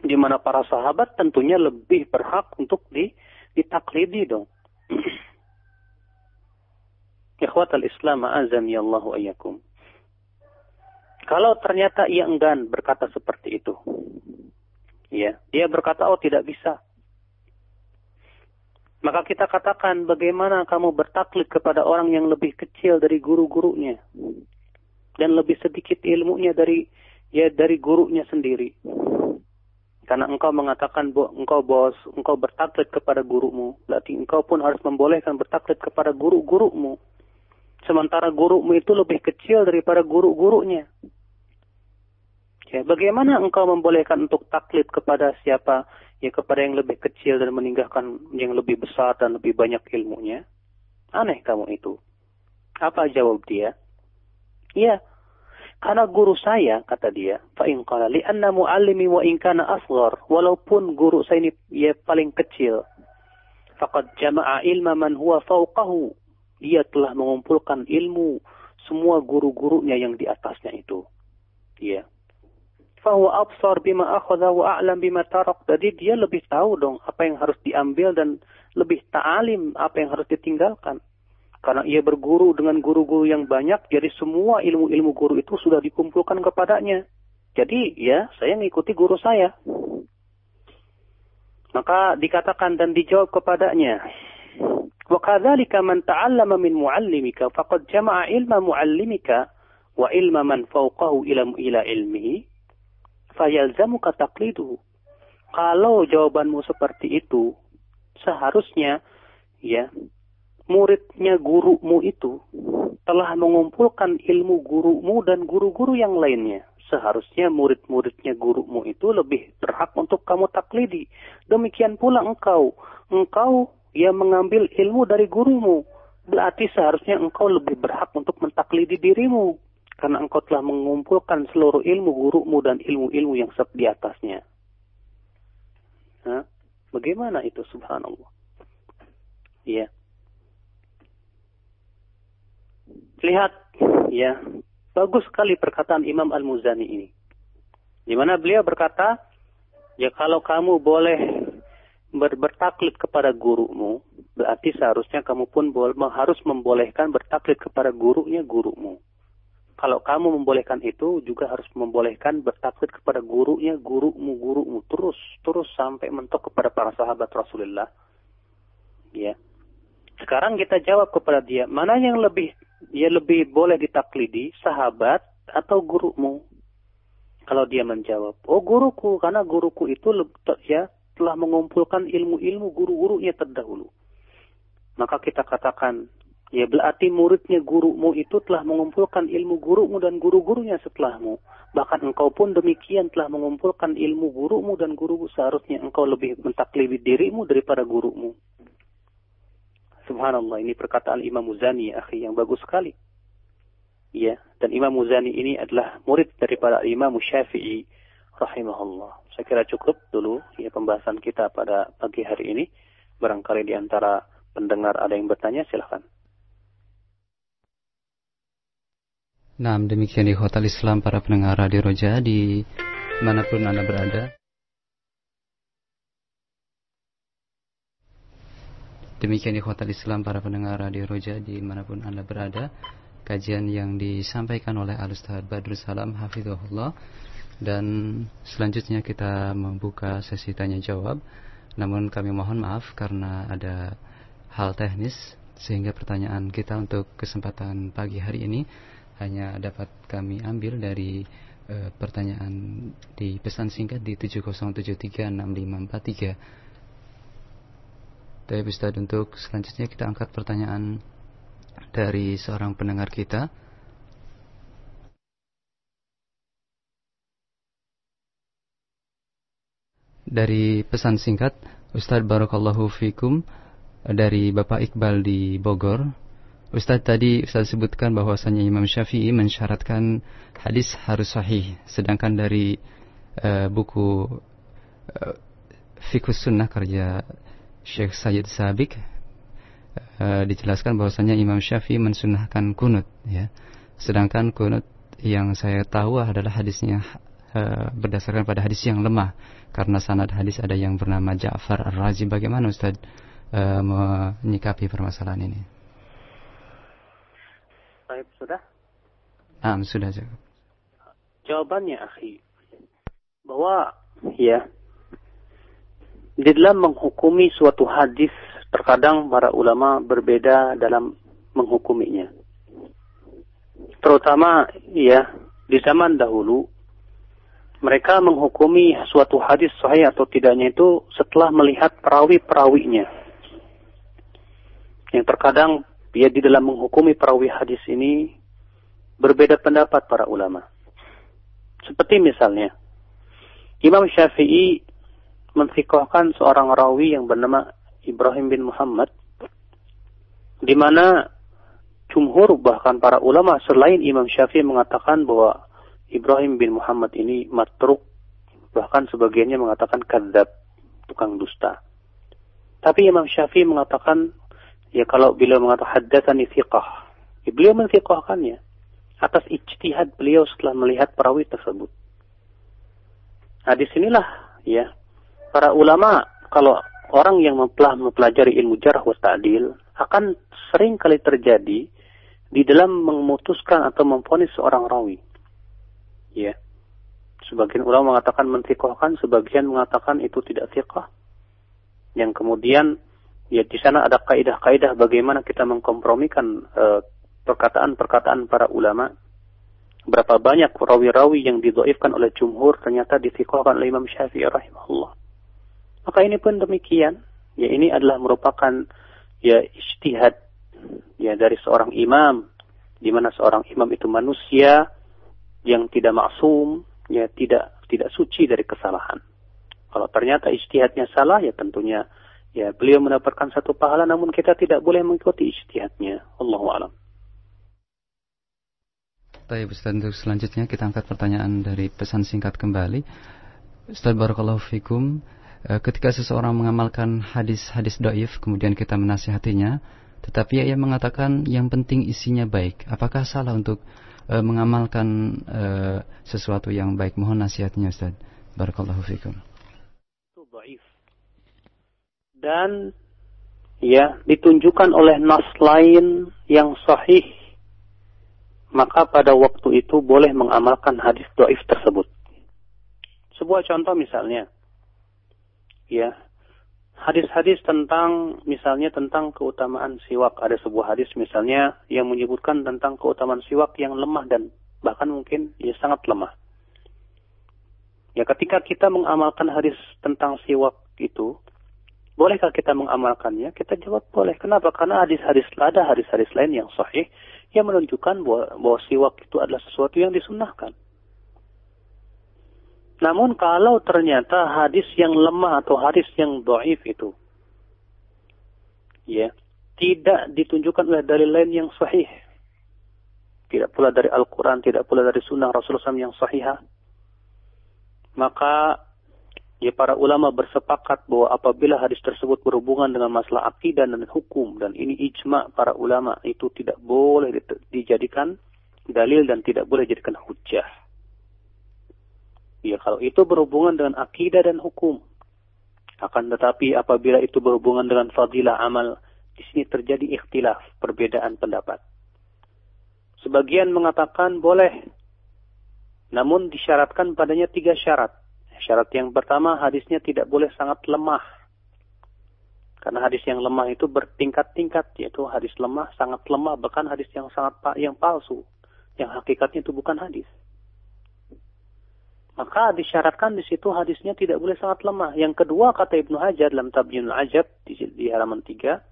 Di mana para sahabat tentunya lebih berhak untuk di, ditaklidi dong. (clears throat) Ikhwatal Islam azan ya Allahu ayyakum. Kalau ternyata ia enggan berkata seperti itu, ya, dia berkata, oh tidak bisa. Maka kita katakan, bagaimana kamu bertaklid kepada orang yang lebih kecil dari guru-gurunya dan lebih sedikit ilmunya dari ya dari gurunya sendiri. Karena engkau mengatakan engkau bos, engkau bertaklid kepada gurumu, berarti engkau pun harus membolehkan bertaklid kepada guru-gurumu. Sementara gurumu itu lebih kecil daripada guru-gurunya. Ya, bagaimana engkau membolehkan untuk taklid kepada siapa? Ya kepada yang lebih kecil dan meninggalkan yang lebih besar dan lebih banyak ilmunya. Aneh kamu itu. Apa jawab dia? Ya, karena guru saya, kata dia, fa'in qala li'anna mu'allimi wa in kana asghar, walaupun guru saya ini ya paling kecil, faqad jama'a ilma man huwa fauqahu dia telah mengumpulkan ilmu semua guru-gurunya yang di atasnya itu. Ya. Fahuwa absar bima akhadha wa a'lam bima tarak. Jadi dia lebih tahu dong apa yang harus diambil dan lebih ta'alim apa yang harus ditinggalkan. Karena ia berguru dengan guru-guru yang banyak, jadi semua ilmu-ilmu guru itu sudah dikumpulkan kepadanya. Jadi ya, saya mengikuti guru saya. Maka dikatakan dan dijawab kepadanya, وكذلك من تعلم من معلمك فقد جمع علم معلمك وعلم من فوقه إلى إلى علمه فيلزمك تقليده kalau jawabanmu seperti itu seharusnya ya muridnya gurumu itu telah mengumpulkan ilmu gurumu dan guru-guru yang lainnya seharusnya murid-muridnya gurumu itu lebih berhak untuk kamu taklidi demikian pula engkau engkau ia mengambil ilmu dari gurumu. Berarti seharusnya engkau lebih berhak untuk mentaklidi dirimu. Karena engkau telah mengumpulkan seluruh ilmu gurumu dan ilmu-ilmu yang di atasnya. Hah? Bagaimana itu subhanallah? Ya. Lihat, ya. Bagus sekali perkataan Imam Al-Muzani ini. Di mana beliau berkata, ya kalau kamu boleh ber bertaklid kepada gurumu, berarti seharusnya kamu pun harus membolehkan bertaklid kepada gurunya gurumu. Kalau kamu membolehkan itu, juga harus membolehkan bertaklid kepada gurunya gurumu gurumu terus terus sampai mentok kepada para sahabat Rasulullah. Ya. Sekarang kita jawab kepada dia, mana yang lebih ya lebih boleh ditaklidi, sahabat atau gurumu? Kalau dia menjawab, oh guruku, karena guruku itu ya telah mengumpulkan ilmu-ilmu guru-gurunya terdahulu. Maka kita katakan, ya berarti muridnya gurumu itu telah mengumpulkan ilmu gurumu dan guru-gurunya setelahmu. Bahkan engkau pun demikian telah mengumpulkan ilmu gurumu dan guru seharusnya engkau lebih mentaklibi dirimu daripada gurumu. Subhanallah, ini perkataan Imam Muzani, akhi, yang bagus sekali. Ya, dan Imam Muzani ini adalah murid daripada Imam Syafi'i rahimahullah. Saya kira cukup dulu ya pembahasan kita pada pagi hari ini. Barangkali di antara pendengar ada yang bertanya, silahkan. Nah, demikian di Hotel Islam para pendengar Radio Roja di mana pun Anda berada. Demikian di Hotel Islam para pendengar Radio Roja di mana pun Anda berada. Kajian yang disampaikan oleh Al-Ustaz Badrul Salam Hafizullah dan selanjutnya kita membuka sesi tanya jawab. Namun kami mohon maaf karena ada hal teknis sehingga pertanyaan kita untuk kesempatan pagi hari ini hanya dapat kami ambil dari e, pertanyaan di pesan singkat di 70736543. Tapi Ustaz untuk selanjutnya kita angkat pertanyaan dari seorang pendengar kita. Dari pesan singkat, Ustadz Barakallahu Fikum dari Bapak Iqbal di Bogor. Ustadz tadi Ustadz sebutkan bahwasanya Imam Syafi'i mensyaratkan hadis harus sahih. Sedangkan dari uh, buku uh, Fikus Sunnah karya Syekh Sayyid Sabik uh, dijelaskan bahwasanya Imam Syafi'i mensunahkan kunut ya. Sedangkan kunut yang saya tahu adalah hadisnya uh, berdasarkan pada hadis yang lemah karena sanad hadis ada yang bernama Ja'far Ar-Razi bagaimana Ustaz uh, menyikapi permasalahan ini? Baik, sudah? Ah, sudah cukup. Jawabannya, akhi, bahwa ya di dalam menghukumi suatu hadis terkadang para ulama berbeda dalam menghukuminya. Terutama ya di zaman dahulu mereka menghukumi suatu hadis sahih atau tidaknya itu setelah melihat perawi-perawinya. Yang terkadang ya di dalam menghukumi perawi hadis ini berbeda pendapat para ulama. Seperti misalnya Imam Syafi'i menfikohkan seorang rawi yang bernama Ibrahim bin Muhammad di mana jumhur bahkan para ulama selain Imam Syafi'i mengatakan bahwa Ibrahim bin Muhammad ini matruk bahkan sebagiannya mengatakan kadzab tukang dusta. Tapi Imam Syafi'i mengatakan ya kalau beliau mengatakan haddatsani thiqah, ya beliau menfiqahkannya atas ijtihad beliau setelah melihat perawi tersebut. Nah di sinilah ya para ulama kalau orang yang telah mempelajari ilmu jarh wa ta'dil akan sering kali terjadi di dalam memutuskan atau memfonis seorang rawi. Ya. Sebagian ulama mengatakan mentikohkan, sebagian mengatakan itu tidak thiqah. Yang kemudian ya di sana ada kaidah-kaidah bagaimana kita mengkompromikan perkataan perkataan-perkataan para ulama. Berapa banyak rawi-rawi yang didoifkan oleh jumhur ternyata ditikohkan oleh Imam Syafi'i rahimahullah. Maka ini pun demikian. Ya ini adalah merupakan ya istihad ya dari seorang imam di mana seorang imam itu manusia yang tidak maksum ya tidak tidak suci dari kesalahan. Kalau ternyata istihadnya salah ya tentunya ya beliau mendapatkan satu pahala namun kita tidak boleh mengikuti istihadnya. Allahu alam. Baik Ustaz, untuk selanjutnya kita angkat pertanyaan dari pesan singkat kembali. Ustaz Barakallahu Fikum, Eh, ketika seseorang mengamalkan hadis-hadis doif kemudian kita menasihatinya tetapi ia mengatakan yang penting isinya baik apakah salah untuk uh, mengamalkan uh, sesuatu yang baik. Mohon nasihatnya Ustaz. Barakallahu fikum. Dan ya ditunjukkan oleh nas lain yang sahih. Maka pada waktu itu boleh mengamalkan hadis doif tersebut. Sebuah contoh misalnya. Ya hadis-hadis tentang misalnya tentang keutamaan siwak. Ada sebuah hadis misalnya yang menyebutkan tentang keutamaan siwak yang lemah dan bahkan mungkin ya sangat lemah. Ya ketika kita mengamalkan hadis tentang siwak itu bolehkah kita mengamalkannya? Kita jawab boleh. Kenapa? Karena hadis-hadis ada hadis-hadis lain yang sahih yang menunjukkan bahwa, bahwa siwak itu adalah sesuatu yang disunahkan namun kalau ternyata hadis yang lemah atau hadis yang doif itu, ya, tidak ditunjukkan oleh dalil lain yang sahih, tidak pula dari Al-Quran, tidak pula dari Sunnah Rasulullah SAW yang sahihah, maka ya para ulama bersepakat bahwa apabila hadis tersebut berhubungan dengan masalah akidah dan hukum dan ini ijma para ulama itu tidak boleh dijadikan dalil dan tidak boleh dijadikan hujah. Ya kalau itu berhubungan dengan akidah dan hukum. Akan tetapi apabila itu berhubungan dengan fadilah amal, di sini terjadi ikhtilaf, perbedaan pendapat. Sebagian mengatakan boleh, namun disyaratkan padanya tiga syarat. Syarat yang pertama, hadisnya tidak boleh sangat lemah. Karena hadis yang lemah itu bertingkat-tingkat, yaitu hadis lemah, sangat lemah, bahkan hadis yang sangat yang palsu, yang hakikatnya itu bukan hadis. Maka disyaratkan di situ hadisnya tidak boleh sangat lemah. Yang kedua kata Ibnu Hajar dalam Tabyinul Ajab di, di halaman 3,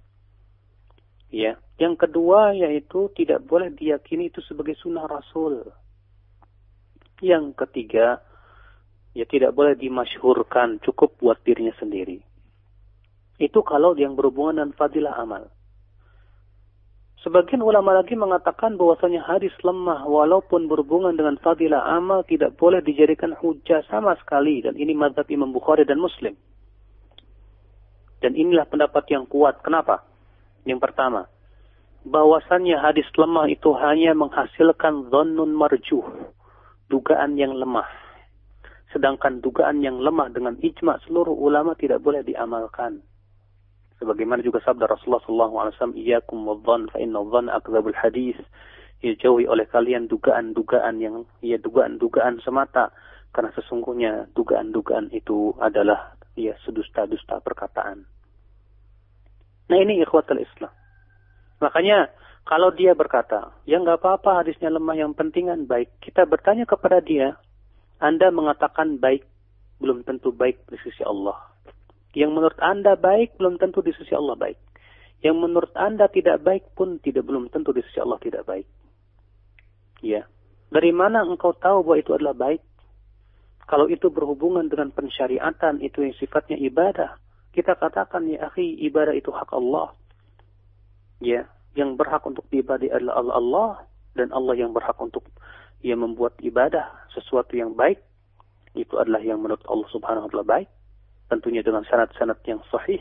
Ya. Yang kedua yaitu tidak boleh diyakini itu sebagai sunnah Rasul. Yang ketiga, ya tidak boleh dimasyhurkan, cukup buat dirinya sendiri. Itu kalau yang berhubungan dengan fadilah amal. Sebagian ulama lagi mengatakan bahwasanya hadis lemah walaupun berhubungan dengan fadilah amal tidak boleh dijadikan hujah sama sekali dan ini mazhab Imam Bukhari dan Muslim. Dan inilah pendapat yang kuat. Kenapa? Yang pertama, bahwasannya hadis lemah itu hanya menghasilkan dhannun marjuh, dugaan yang lemah. Sedangkan dugaan yang lemah dengan ijma seluruh ulama tidak boleh diamalkan. Sebagaimana juga sabda Rasulullah SAW, Iyakum wadhan fa inna dhan akzabul hadis. Ya oleh kalian dugaan-dugaan yang, ya dugaan-dugaan semata. Karena sesungguhnya dugaan-dugaan itu adalah ya sedusta-dusta perkataan. Nah ini ikhwatul Islam. Makanya kalau dia berkata, ya nggak apa-apa hadisnya lemah, yang pentingan baik. Kita bertanya kepada dia, Anda mengatakan baik, belum tentu baik di sisi Allah. Yang menurut Anda baik belum tentu di sisi Allah baik. Yang menurut Anda tidak baik pun tidak belum tentu di sisi Allah tidak baik. Ya. Dari mana engkau tahu bahwa itu adalah baik? Kalau itu berhubungan dengan pensyariatan, itu yang sifatnya ibadah. Kita katakan, ya akhi, ibadah itu hak Allah. Ya, yang berhak untuk diibadi adalah Allah, Allah dan Allah yang berhak untuk ia membuat ibadah sesuatu yang baik itu adalah yang menurut Allah Subhanahu wa taala baik tentunya dengan sanad-sanad yang sahih.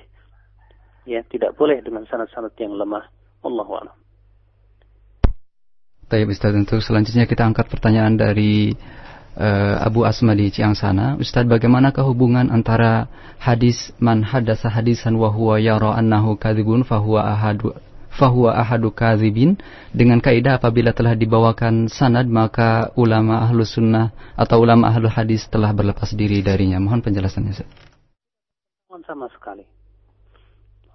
Ya tidak boleh dengan sanad-sanad yang lemah. Allahu a'lam. Baik Ustaz untuk selanjutnya kita angkat pertanyaan dari uh, Abu Asma di Ciangsana. Ustaz bagaimana hubungan antara hadis man hadasa hadisan wa huwa yara annahu kadzibun fahuwa ahadu fahuwa ahadu kadzibin dengan kaidah apabila telah dibawakan sanad maka ulama ahlus sunnah atau ulama ahlul hadis telah berlepas diri darinya. Mohon penjelasannya sama sekali.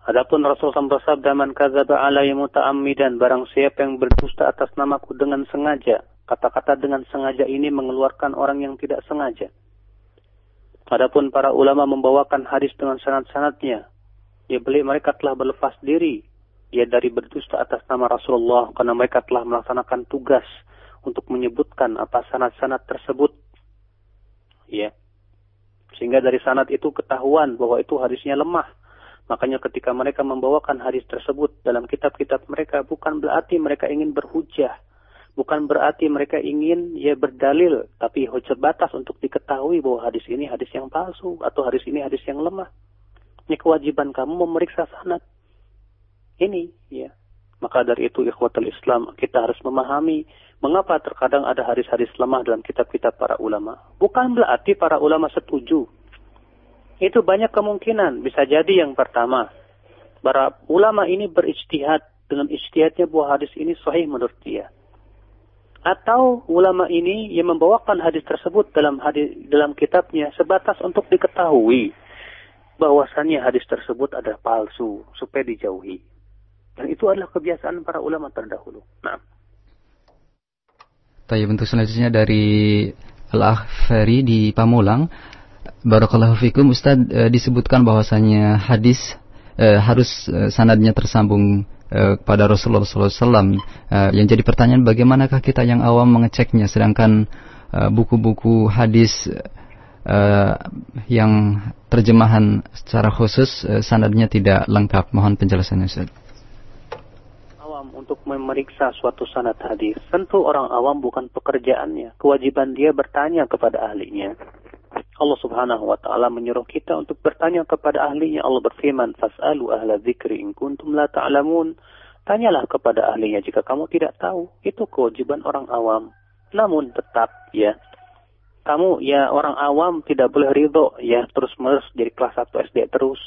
Adapun Rasulullah bersabda, "Man kadzaba alayya muta'ammidan, barang siapa yang berdusta atas namaku dengan sengaja." Kata-kata dengan sengaja ini mengeluarkan orang yang tidak sengaja. Adapun para ulama membawakan hadis dengan sanad-sanadnya, ya beli mereka telah berlepas diri ya dari berdusta atas nama Rasulullah karena mereka telah melaksanakan tugas untuk menyebutkan apa sanad-sanad tersebut. Ya. Sehingga dari sanad itu ketahuan bahwa itu hadisnya lemah. Makanya ketika mereka membawakan hadis tersebut dalam kitab-kitab mereka bukan berarti mereka ingin berhujah. Bukan berarti mereka ingin ya berdalil, tapi sebatas untuk diketahui bahwa hadis ini hadis yang palsu atau hadis ini hadis yang lemah. Ini kewajiban kamu memeriksa sanad. Ini ya. Maka dari itu ikhwatul Islam kita harus memahami Mengapa terkadang ada hadis-hadis lemah dalam kitab-kitab para ulama? Bukan berarti para ulama setuju. Itu banyak kemungkinan. Bisa jadi yang pertama, para ulama ini berijtihad dengan ijtihadnya bahwa hadis ini sahih menurut dia. Atau ulama ini yang membawakan hadis tersebut dalam hadis dalam kitabnya sebatas untuk diketahui bahwasannya hadis tersebut adalah palsu supaya dijauhi. Dan itu adalah kebiasaan para ulama terdahulu. Nah, Tapi bentuk selanjutnya dari Al-Akhfari di Pamulang. Barakallahu fikum Ustaz e, disebutkan bahwasanya hadis e, harus e, sanadnya tersambung e, kepada Rasulullah SAW. Yang jadi pertanyaan bagaimanakah kita yang awam mengeceknya sedangkan buku-buku hadis yang terjemahan secara khusus sanadnya tidak lengkap. Mohon penjelasannya Ustaz untuk memeriksa suatu sanad hadis. Tentu orang awam bukan pekerjaannya. Kewajiban dia bertanya kepada ahlinya. Allah Subhanahu wa taala menyuruh kita untuk bertanya kepada ahlinya. Allah berfirman, "Fas'alu ahla dzikri in kuntum la ta'lamun." Tanyalah kepada ahlinya jika kamu tidak tahu. Itu kewajiban orang awam. Namun tetap ya, kamu ya orang awam tidak boleh ridho ya terus-menerus jadi kelas 1 SD terus.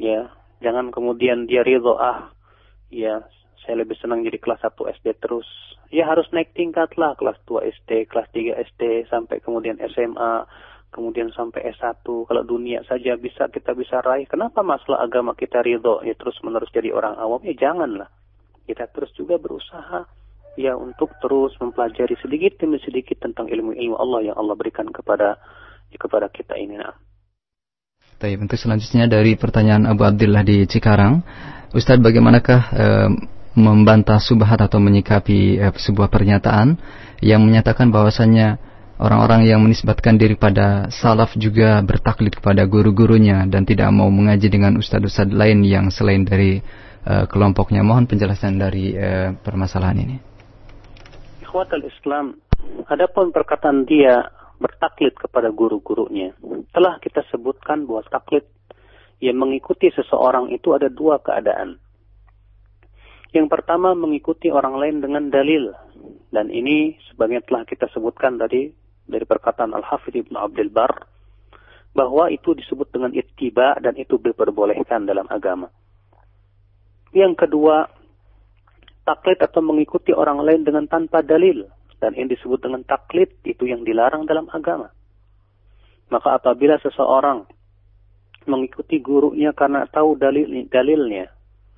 Ya, jangan kemudian dia ridho ah ya saya lebih senang jadi kelas 1 SD terus. Ya harus naik tingkat lah, kelas 2 SD, kelas 3 SD, sampai kemudian SMA, kemudian sampai S1. Kalau dunia saja bisa kita bisa raih, kenapa masalah agama kita ridho ya terus menerus jadi orang awam? Ya janganlah. Kita terus juga berusaha ya untuk terus mempelajari sedikit demi sedikit tentang ilmu-ilmu Allah yang Allah berikan kepada ya, kepada kita ini. Nah. Baik, untuk selanjutnya dari pertanyaan Abu Abdullah di Cikarang. Ustadz bagaimanakah uh, membantah subhat atau menyikapi uh, sebuah pernyataan yang menyatakan bahwasannya orang-orang yang menisbatkan diri pada salaf juga bertaklid kepada guru-gurunya dan tidak mau mengaji dengan ustadz-ustadz lain yang selain dari uh, kelompoknya. Mohon penjelasan dari uh, permasalahan ini. Ikhwatul Islam, adapun perkataan dia bertaklid kepada guru-gurunya, telah kita sebutkan bahwa taklid yang mengikuti seseorang itu ada dua keadaan. Yang pertama mengikuti orang lain dengan dalil. Dan ini sebagian telah kita sebutkan tadi dari perkataan Al-Hafidh Ibn Abdul Bar bahwa itu disebut dengan ittiba dan itu diperbolehkan dalam agama. Yang kedua, taklid atau mengikuti orang lain dengan tanpa dalil dan yang disebut dengan taklid itu yang dilarang dalam agama. Maka apabila seseorang mengikuti gurunya karena tahu dalil dalilnya,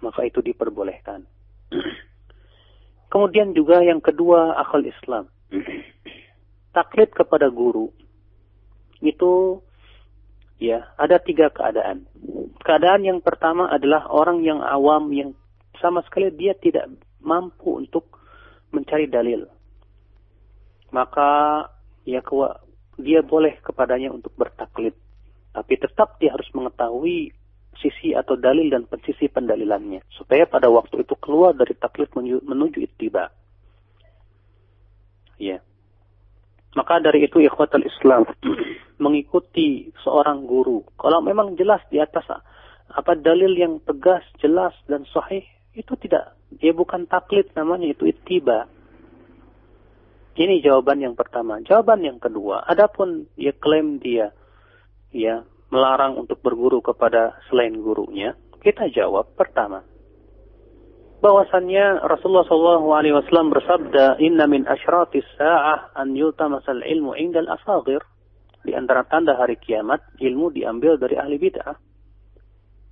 maka itu diperbolehkan. (clears throat) Kemudian juga yang kedua akal Islam. (clears throat) Taklid kepada guru itu ya ada tiga keadaan. Keadaan yang pertama adalah orang yang awam yang sama sekali dia tidak mampu untuk mencari dalil. Maka ya dia boleh kepadanya untuk bertaklid tapi tetap dia harus mengetahui sisi atau dalil dan sisi pendalilannya. Supaya pada waktu itu keluar dari taklid menuju, menuju ittiba. Ya. Maka dari itu ikhwatal Islam (clears throat) mengikuti seorang guru. Kalau memang jelas di atas apa dalil yang tegas, jelas dan sahih itu tidak dia bukan taklid namanya itu ittiba. Ini jawaban yang pertama. Jawaban yang kedua, adapun dia klaim dia ya melarang untuk berguru kepada selain gurunya, kita jawab pertama bahwasannya Rasulullah SAW bersabda, Inna min asyratis sa'ah an yultamasal ilmu indal asagir. Di antara tanda hari kiamat, ilmu diambil dari ahli bid'ah.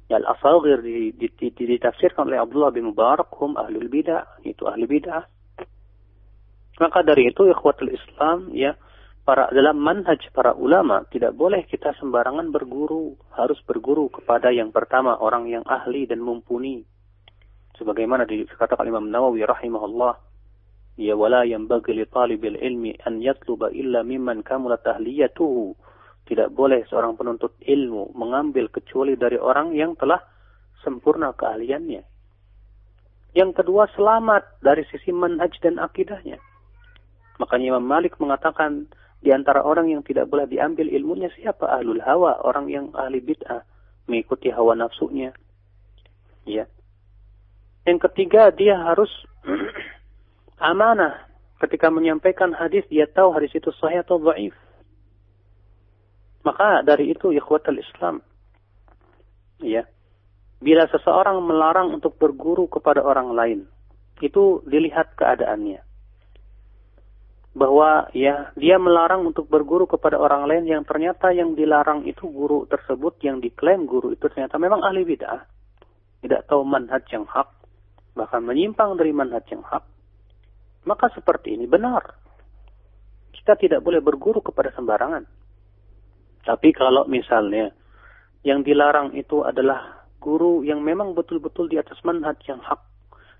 Ya, al-asagir ditafsirkan oleh Abdullah bin Mubarak, hum ahlul bid'ah, itu ahli bid'ah. Maka dari itu, ikhwatul Islam, ya, para dalam manhaj para ulama tidak boleh kita sembarangan berguru, harus berguru kepada yang pertama orang yang ahli dan mumpuni. Sebagaimana dikatakan Imam Nawawi rahimahullah, ya wala yanbaghi li talibil ilmi an yatluba illa mimman kamulat tahliyatuhu. Tidak boleh seorang penuntut ilmu mengambil kecuali dari orang yang telah sempurna keahliannya. Yang kedua selamat dari sisi manhaj dan akidahnya. Makanya Imam Malik mengatakan di antara orang yang tidak boleh diambil ilmunya siapa? Ahlul hawa, orang yang ahli bid'ah, mengikuti hawa nafsunya. Ya. Yang ketiga, dia harus (clears throat) amanah. Ketika menyampaikan hadis, dia tahu hadis itu sahih atau dhaif. Maka dari itu ikhwatal Islam. Ya. Bila seseorang melarang untuk berguru kepada orang lain, itu dilihat keadaannya bahwa ya dia melarang untuk berguru kepada orang lain yang ternyata yang dilarang itu guru tersebut yang diklaim guru itu ternyata memang ahli bid'ah. Tidak tahu manhaj yang hak bahkan menyimpang dari manhaj yang hak. Maka seperti ini benar. Kita tidak boleh berguru kepada sembarangan. Tapi kalau misalnya yang dilarang itu adalah guru yang memang betul-betul di atas manhaj yang hak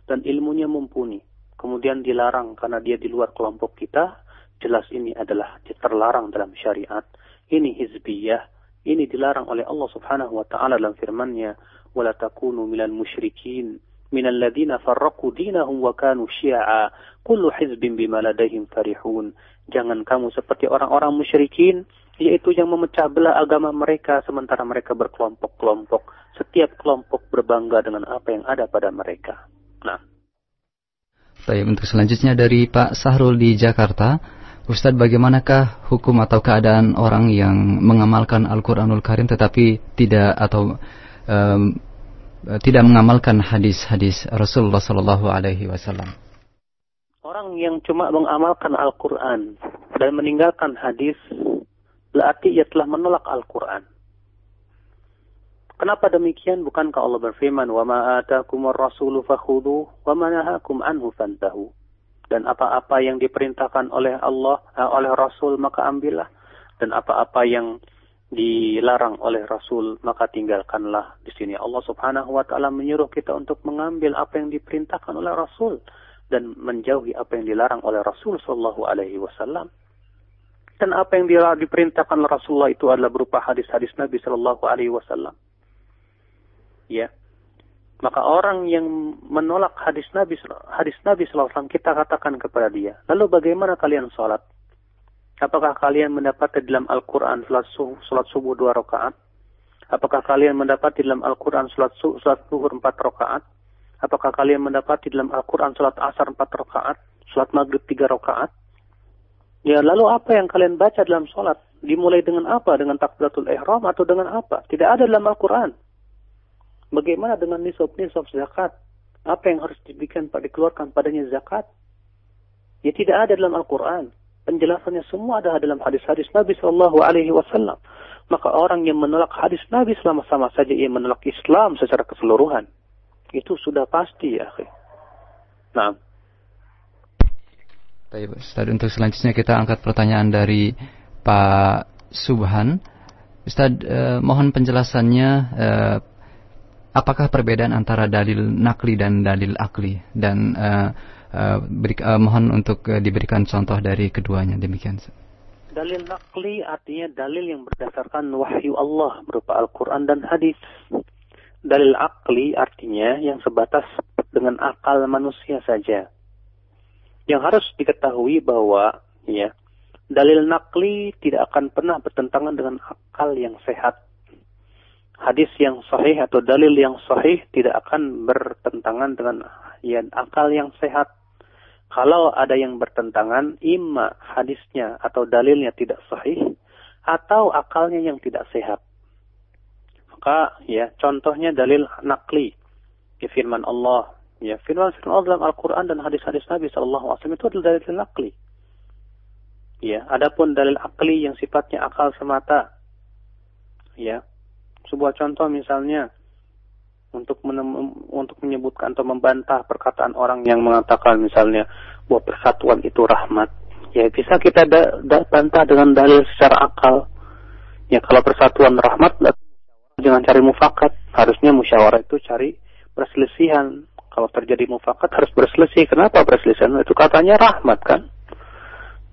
dan ilmunya mumpuni kemudian dilarang karena dia di luar kelompok kita, jelas ini adalah terlarang dalam syariat. Ini hizbiyah, ini dilarang oleh Allah Subhanahu wa taala dalam firman-Nya, "Wala takunu minal musyrikin minal ladzina farraqu dinahum wa kanu syi'a, kullu hizbin bima ladaihim farihun." Jangan kamu seperti orang-orang musyrikin yaitu yang memecah belah agama mereka sementara mereka berkelompok-kelompok. Setiap kelompok berbangga dengan apa yang ada pada mereka. Nah, Baik, untuk selanjutnya dari Pak Sahrul di Jakarta. Ustadz, bagaimanakah hukum atau keadaan orang yang mengamalkan Al-Quranul Karim tetapi tidak atau um, tidak mengamalkan hadis-hadis Rasulullah Sallallahu Alaihi Wasallam? Orang yang cuma mengamalkan Al-Quran dan meninggalkan hadis berarti ia telah menolak Al-Quran. Kenapa demikian? Bukankah Allah berfirman, "Wa ma rasulu fakhudhu wa ma nahakum anhu fantahu." Dan apa-apa yang diperintahkan oleh Allah, eh, oleh Rasul maka ambillah dan apa-apa yang dilarang oleh Rasul, maka tinggalkanlah di sini. Allah Subhanahu wa taala menyuruh kita untuk mengambil apa yang diperintahkan oleh Rasul dan menjauhi apa yang dilarang oleh Rasul sallallahu alaihi wasallam. Dan apa yang diperintahkan oleh Rasulullah itu adalah berupa hadis-hadis Nabi sallallahu alaihi wasallam. Ya. Maka orang yang menolak hadis Nabi hadis Nabi wasallam kita katakan kepada dia, "Lalu bagaimana kalian salat?" Apakah kalian mendapat di dalam Al-Quran salat subuh, salat subuh dua rakaat? Apakah kalian mendapat di dalam Al-Quran salat, salat zuhur empat rakaat? Apakah kalian mendapat di dalam Al-Quran salat asar empat rakaat? Salat maghrib tiga rakaat? Ya, lalu apa yang kalian baca dalam salat? Dimulai dengan apa? Dengan takbiratul ihram atau dengan apa? Tidak ada dalam Al-Quran. Bagaimana dengan nisab-nisab zakat? Apa yang harus dibikin Pak dikeluarkan padanya zakat? Ya tidak ada dalam Al-Quran penjelasannya semua ada dalam hadis-hadis Nabi Shallallahu Alaihi Wasallam. Maka orang yang menolak hadis Nabi selama sama saja ia menolak Islam secara keseluruhan. Itu sudah pasti ya. Nah. Baik, Ustaz, untuk selanjutnya kita angkat pertanyaan dari Pak Subhan. Ustaz, eh, mohon penjelasannya eh, apakah perbedaan antara dalil nakli dan dalil akli dan eh, uh, beri, uh, mohon untuk uh, diberikan contoh dari keduanya demikian. Dalil nakli artinya dalil yang berdasarkan wahyu Allah berupa Al-Quran dan hadis. Dalil akli artinya yang sebatas dengan akal manusia saja. Yang harus diketahui bahwa ya dalil nakli tidak akan pernah bertentangan dengan akal yang sehat. Hadis yang sahih atau dalil yang sahih tidak akan bertentangan dengan ya akal yang sehat. Kalau ada yang bertentangan, imma hadisnya atau dalilnya tidak sahih, atau akalnya yang tidak sehat. Maka ya contohnya dalil nakli. Ya, firman Allah. Ya, firman firman Allah dalam Al-Quran dan hadis-hadis Nabi SAW itu adalah dalil nakli. Ya, adapun dalil akli yang sifatnya akal semata. Ya, sebuah contoh misalnya untuk untuk menyebutkan atau membantah perkataan orang yang mengatakan misalnya bahwa persatuan itu rahmat. Ya bisa kita da, da, bantah dengan dalil secara akal. Ya kalau persatuan rahmat jangan cari mufakat. Harusnya musyawarah itu cari perselisihan. Kalau terjadi mufakat harus berselisih. Kenapa perselisihan? Itu katanya rahmat kan.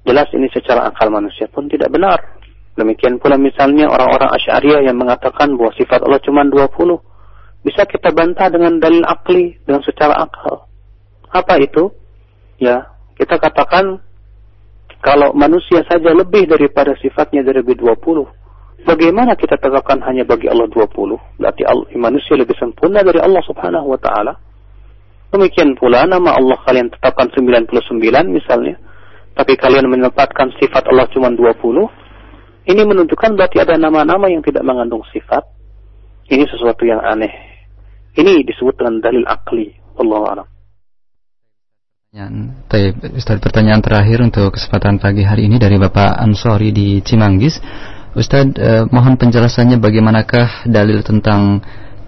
Jelas ini secara akal manusia pun tidak benar. Demikian pula misalnya orang-orang Asy'ariyah yang mengatakan bahwa sifat Allah cuma 20 bisa kita bantah dengan dalil akli, dengan secara akal. Apa itu? Ya, kita katakan kalau manusia saja lebih daripada sifatnya dari 20, bagaimana kita tegakkan hanya bagi Allah 20? Berarti manusia lebih sempurna dari Allah Subhanahu wa taala. Demikian pula nama Allah kalian tetapkan 99 misalnya, tapi kalian menempatkan sifat Allah cuma 20, ini menunjukkan berarti ada nama-nama yang tidak mengandung sifat. Ini sesuatu yang aneh. Ini disebut dengan dalil akli. Allah alam. Baik, Ustaz, pertanyaan terakhir untuk kesempatan pagi hari ini dari Bapak Ansori di Cimanggis. Ustaz, eh, mohon penjelasannya bagaimanakah dalil tentang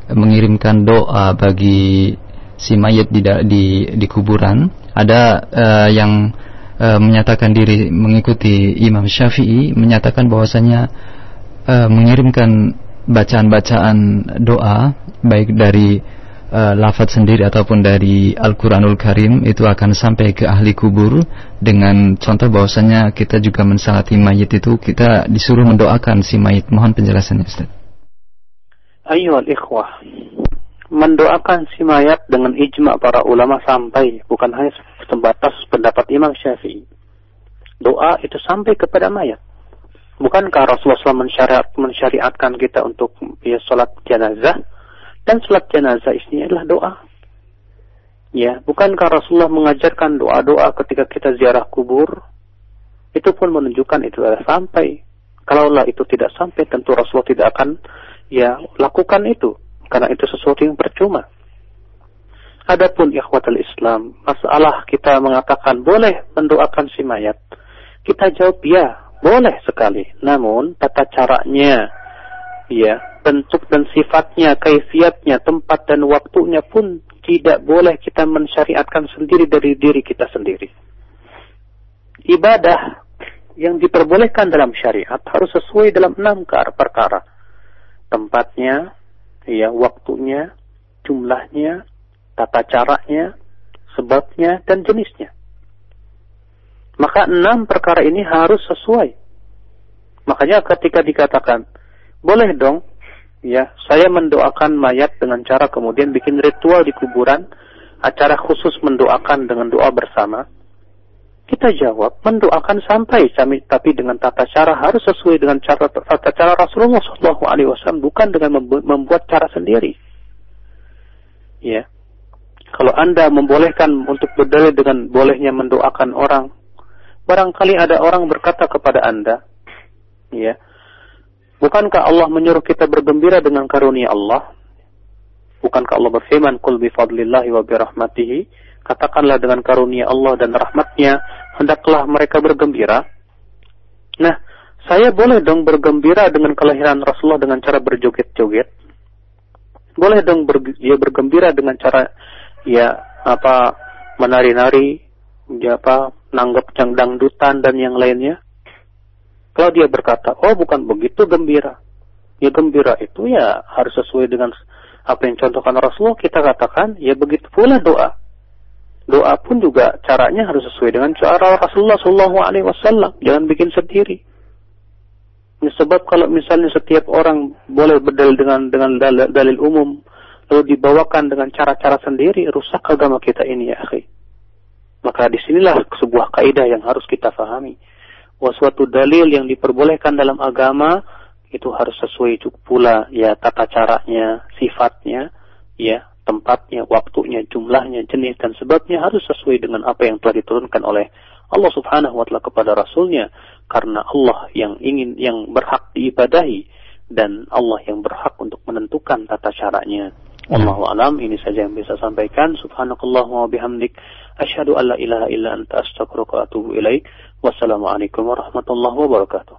mengirimkan doa bagi si mayat di di, di kuburan? Ada eh, yang eh, menyatakan diri mengikuti Imam Syafi'i menyatakan bahwasanya eh, mengirimkan bacaan-bacaan doa baik dari uh, lafaz sendiri ataupun dari Al-Qur'anul Karim itu akan sampai ke ahli kubur dengan contoh bahwasanya kita juga mensalati mayit itu kita disuruh mendoakan si mayit. Mohon penjelasannya Ustaz. Ayo ikhwah. Mendoakan si mayat dengan ijma para ulama sampai bukan hanya sebatas pendapat Imam Syafi'i. Doa itu sampai kepada mayat. Bukankah Rasulullah mensyariat, mensyariatkan kita untuk ya sholat jenazah dan sholat jenazah ini adalah doa. Ya, bukankah Rasulullah mengajarkan doa-doa ketika kita ziarah kubur? Itu pun menunjukkan itu adalah sampai. Kalaulah itu tidak sampai, tentu Rasulullah tidak akan ya lakukan itu karena itu sesuatu yang percuma. Adapun ikhwatul Islam, masalah kita mengatakan boleh mendoakan si mayat. Kita jawab ya, boleh sekali. Namun tata caranya, ya, bentuk dan sifatnya, kaifiatnya, tempat dan waktunya pun tidak boleh kita mensyariatkan sendiri dari diri kita sendiri. Ibadah yang diperbolehkan dalam syariat harus sesuai dalam enam perkara. Tempatnya, ya waktunya, jumlahnya, tata caranya, sebabnya, dan jenisnya. Maka enam perkara ini harus sesuai. Makanya ketika dikatakan, boleh dong, ya saya mendoakan mayat dengan cara kemudian bikin ritual di kuburan, acara khusus mendoakan dengan doa bersama, kita jawab, mendoakan sampai tapi dengan tata cara harus sesuai dengan cara tata cara Rasulullah Shallallahu Alaihi Wasallam, bukan dengan membuat cara sendiri. Ya, kalau anda membolehkan untuk berdalil dengan bolehnya mendoakan orang, barangkali ada orang berkata kepada anda, ya, bukankah Allah menyuruh kita bergembira dengan karunia Allah? Bukankah Allah berfirman, "Qul bi fadlillahi wa bi rahmatihi" katakanlah dengan karunia Allah dan rahmatnya, hendaklah mereka bergembira. Nah, saya boleh dong bergembira dengan kelahiran Rasulullah dengan cara berjoget-joget. Boleh dong ber, ya bergembira dengan cara ya apa menari-nari, ya apa nanggap yang dangdutan dan yang lainnya. Kalau dia berkata, oh bukan begitu gembira. Ya gembira itu ya harus sesuai dengan apa yang contohkan Rasulullah. Kita katakan, ya begitu pula doa doa pun juga caranya harus sesuai dengan cara Rasulullah Shallallahu Alaihi Wasallam. Jangan bikin sendiri. Ini sebab kalau misalnya setiap orang boleh berdalil dengan dengan dalil, dalil umum, lalu dibawakan dengan cara-cara sendiri, rusak agama kita ini ya akhi. Maka di sinilah sebuah kaidah yang harus kita fahami. Bahwa suatu dalil yang diperbolehkan dalam agama itu harus sesuai juga pula ya tata caranya, sifatnya, ya tempatnya, waktunya, jumlahnya, jenis dan sebabnya harus sesuai dengan apa yang telah diturunkan oleh Allah Subhanahu wa taala kepada rasulnya karena Allah yang ingin yang berhak diibadahi dan Allah yang berhak untuk menentukan tata caranya. Allahu alam ini saja yang bisa sampaikan. Subhanakallahumma wa bihamdik asyhadu an la ilaha illa anta astaghfiruka wa atubu ilaik. Wassalamualaikum warahmatullahi wabarakatuh.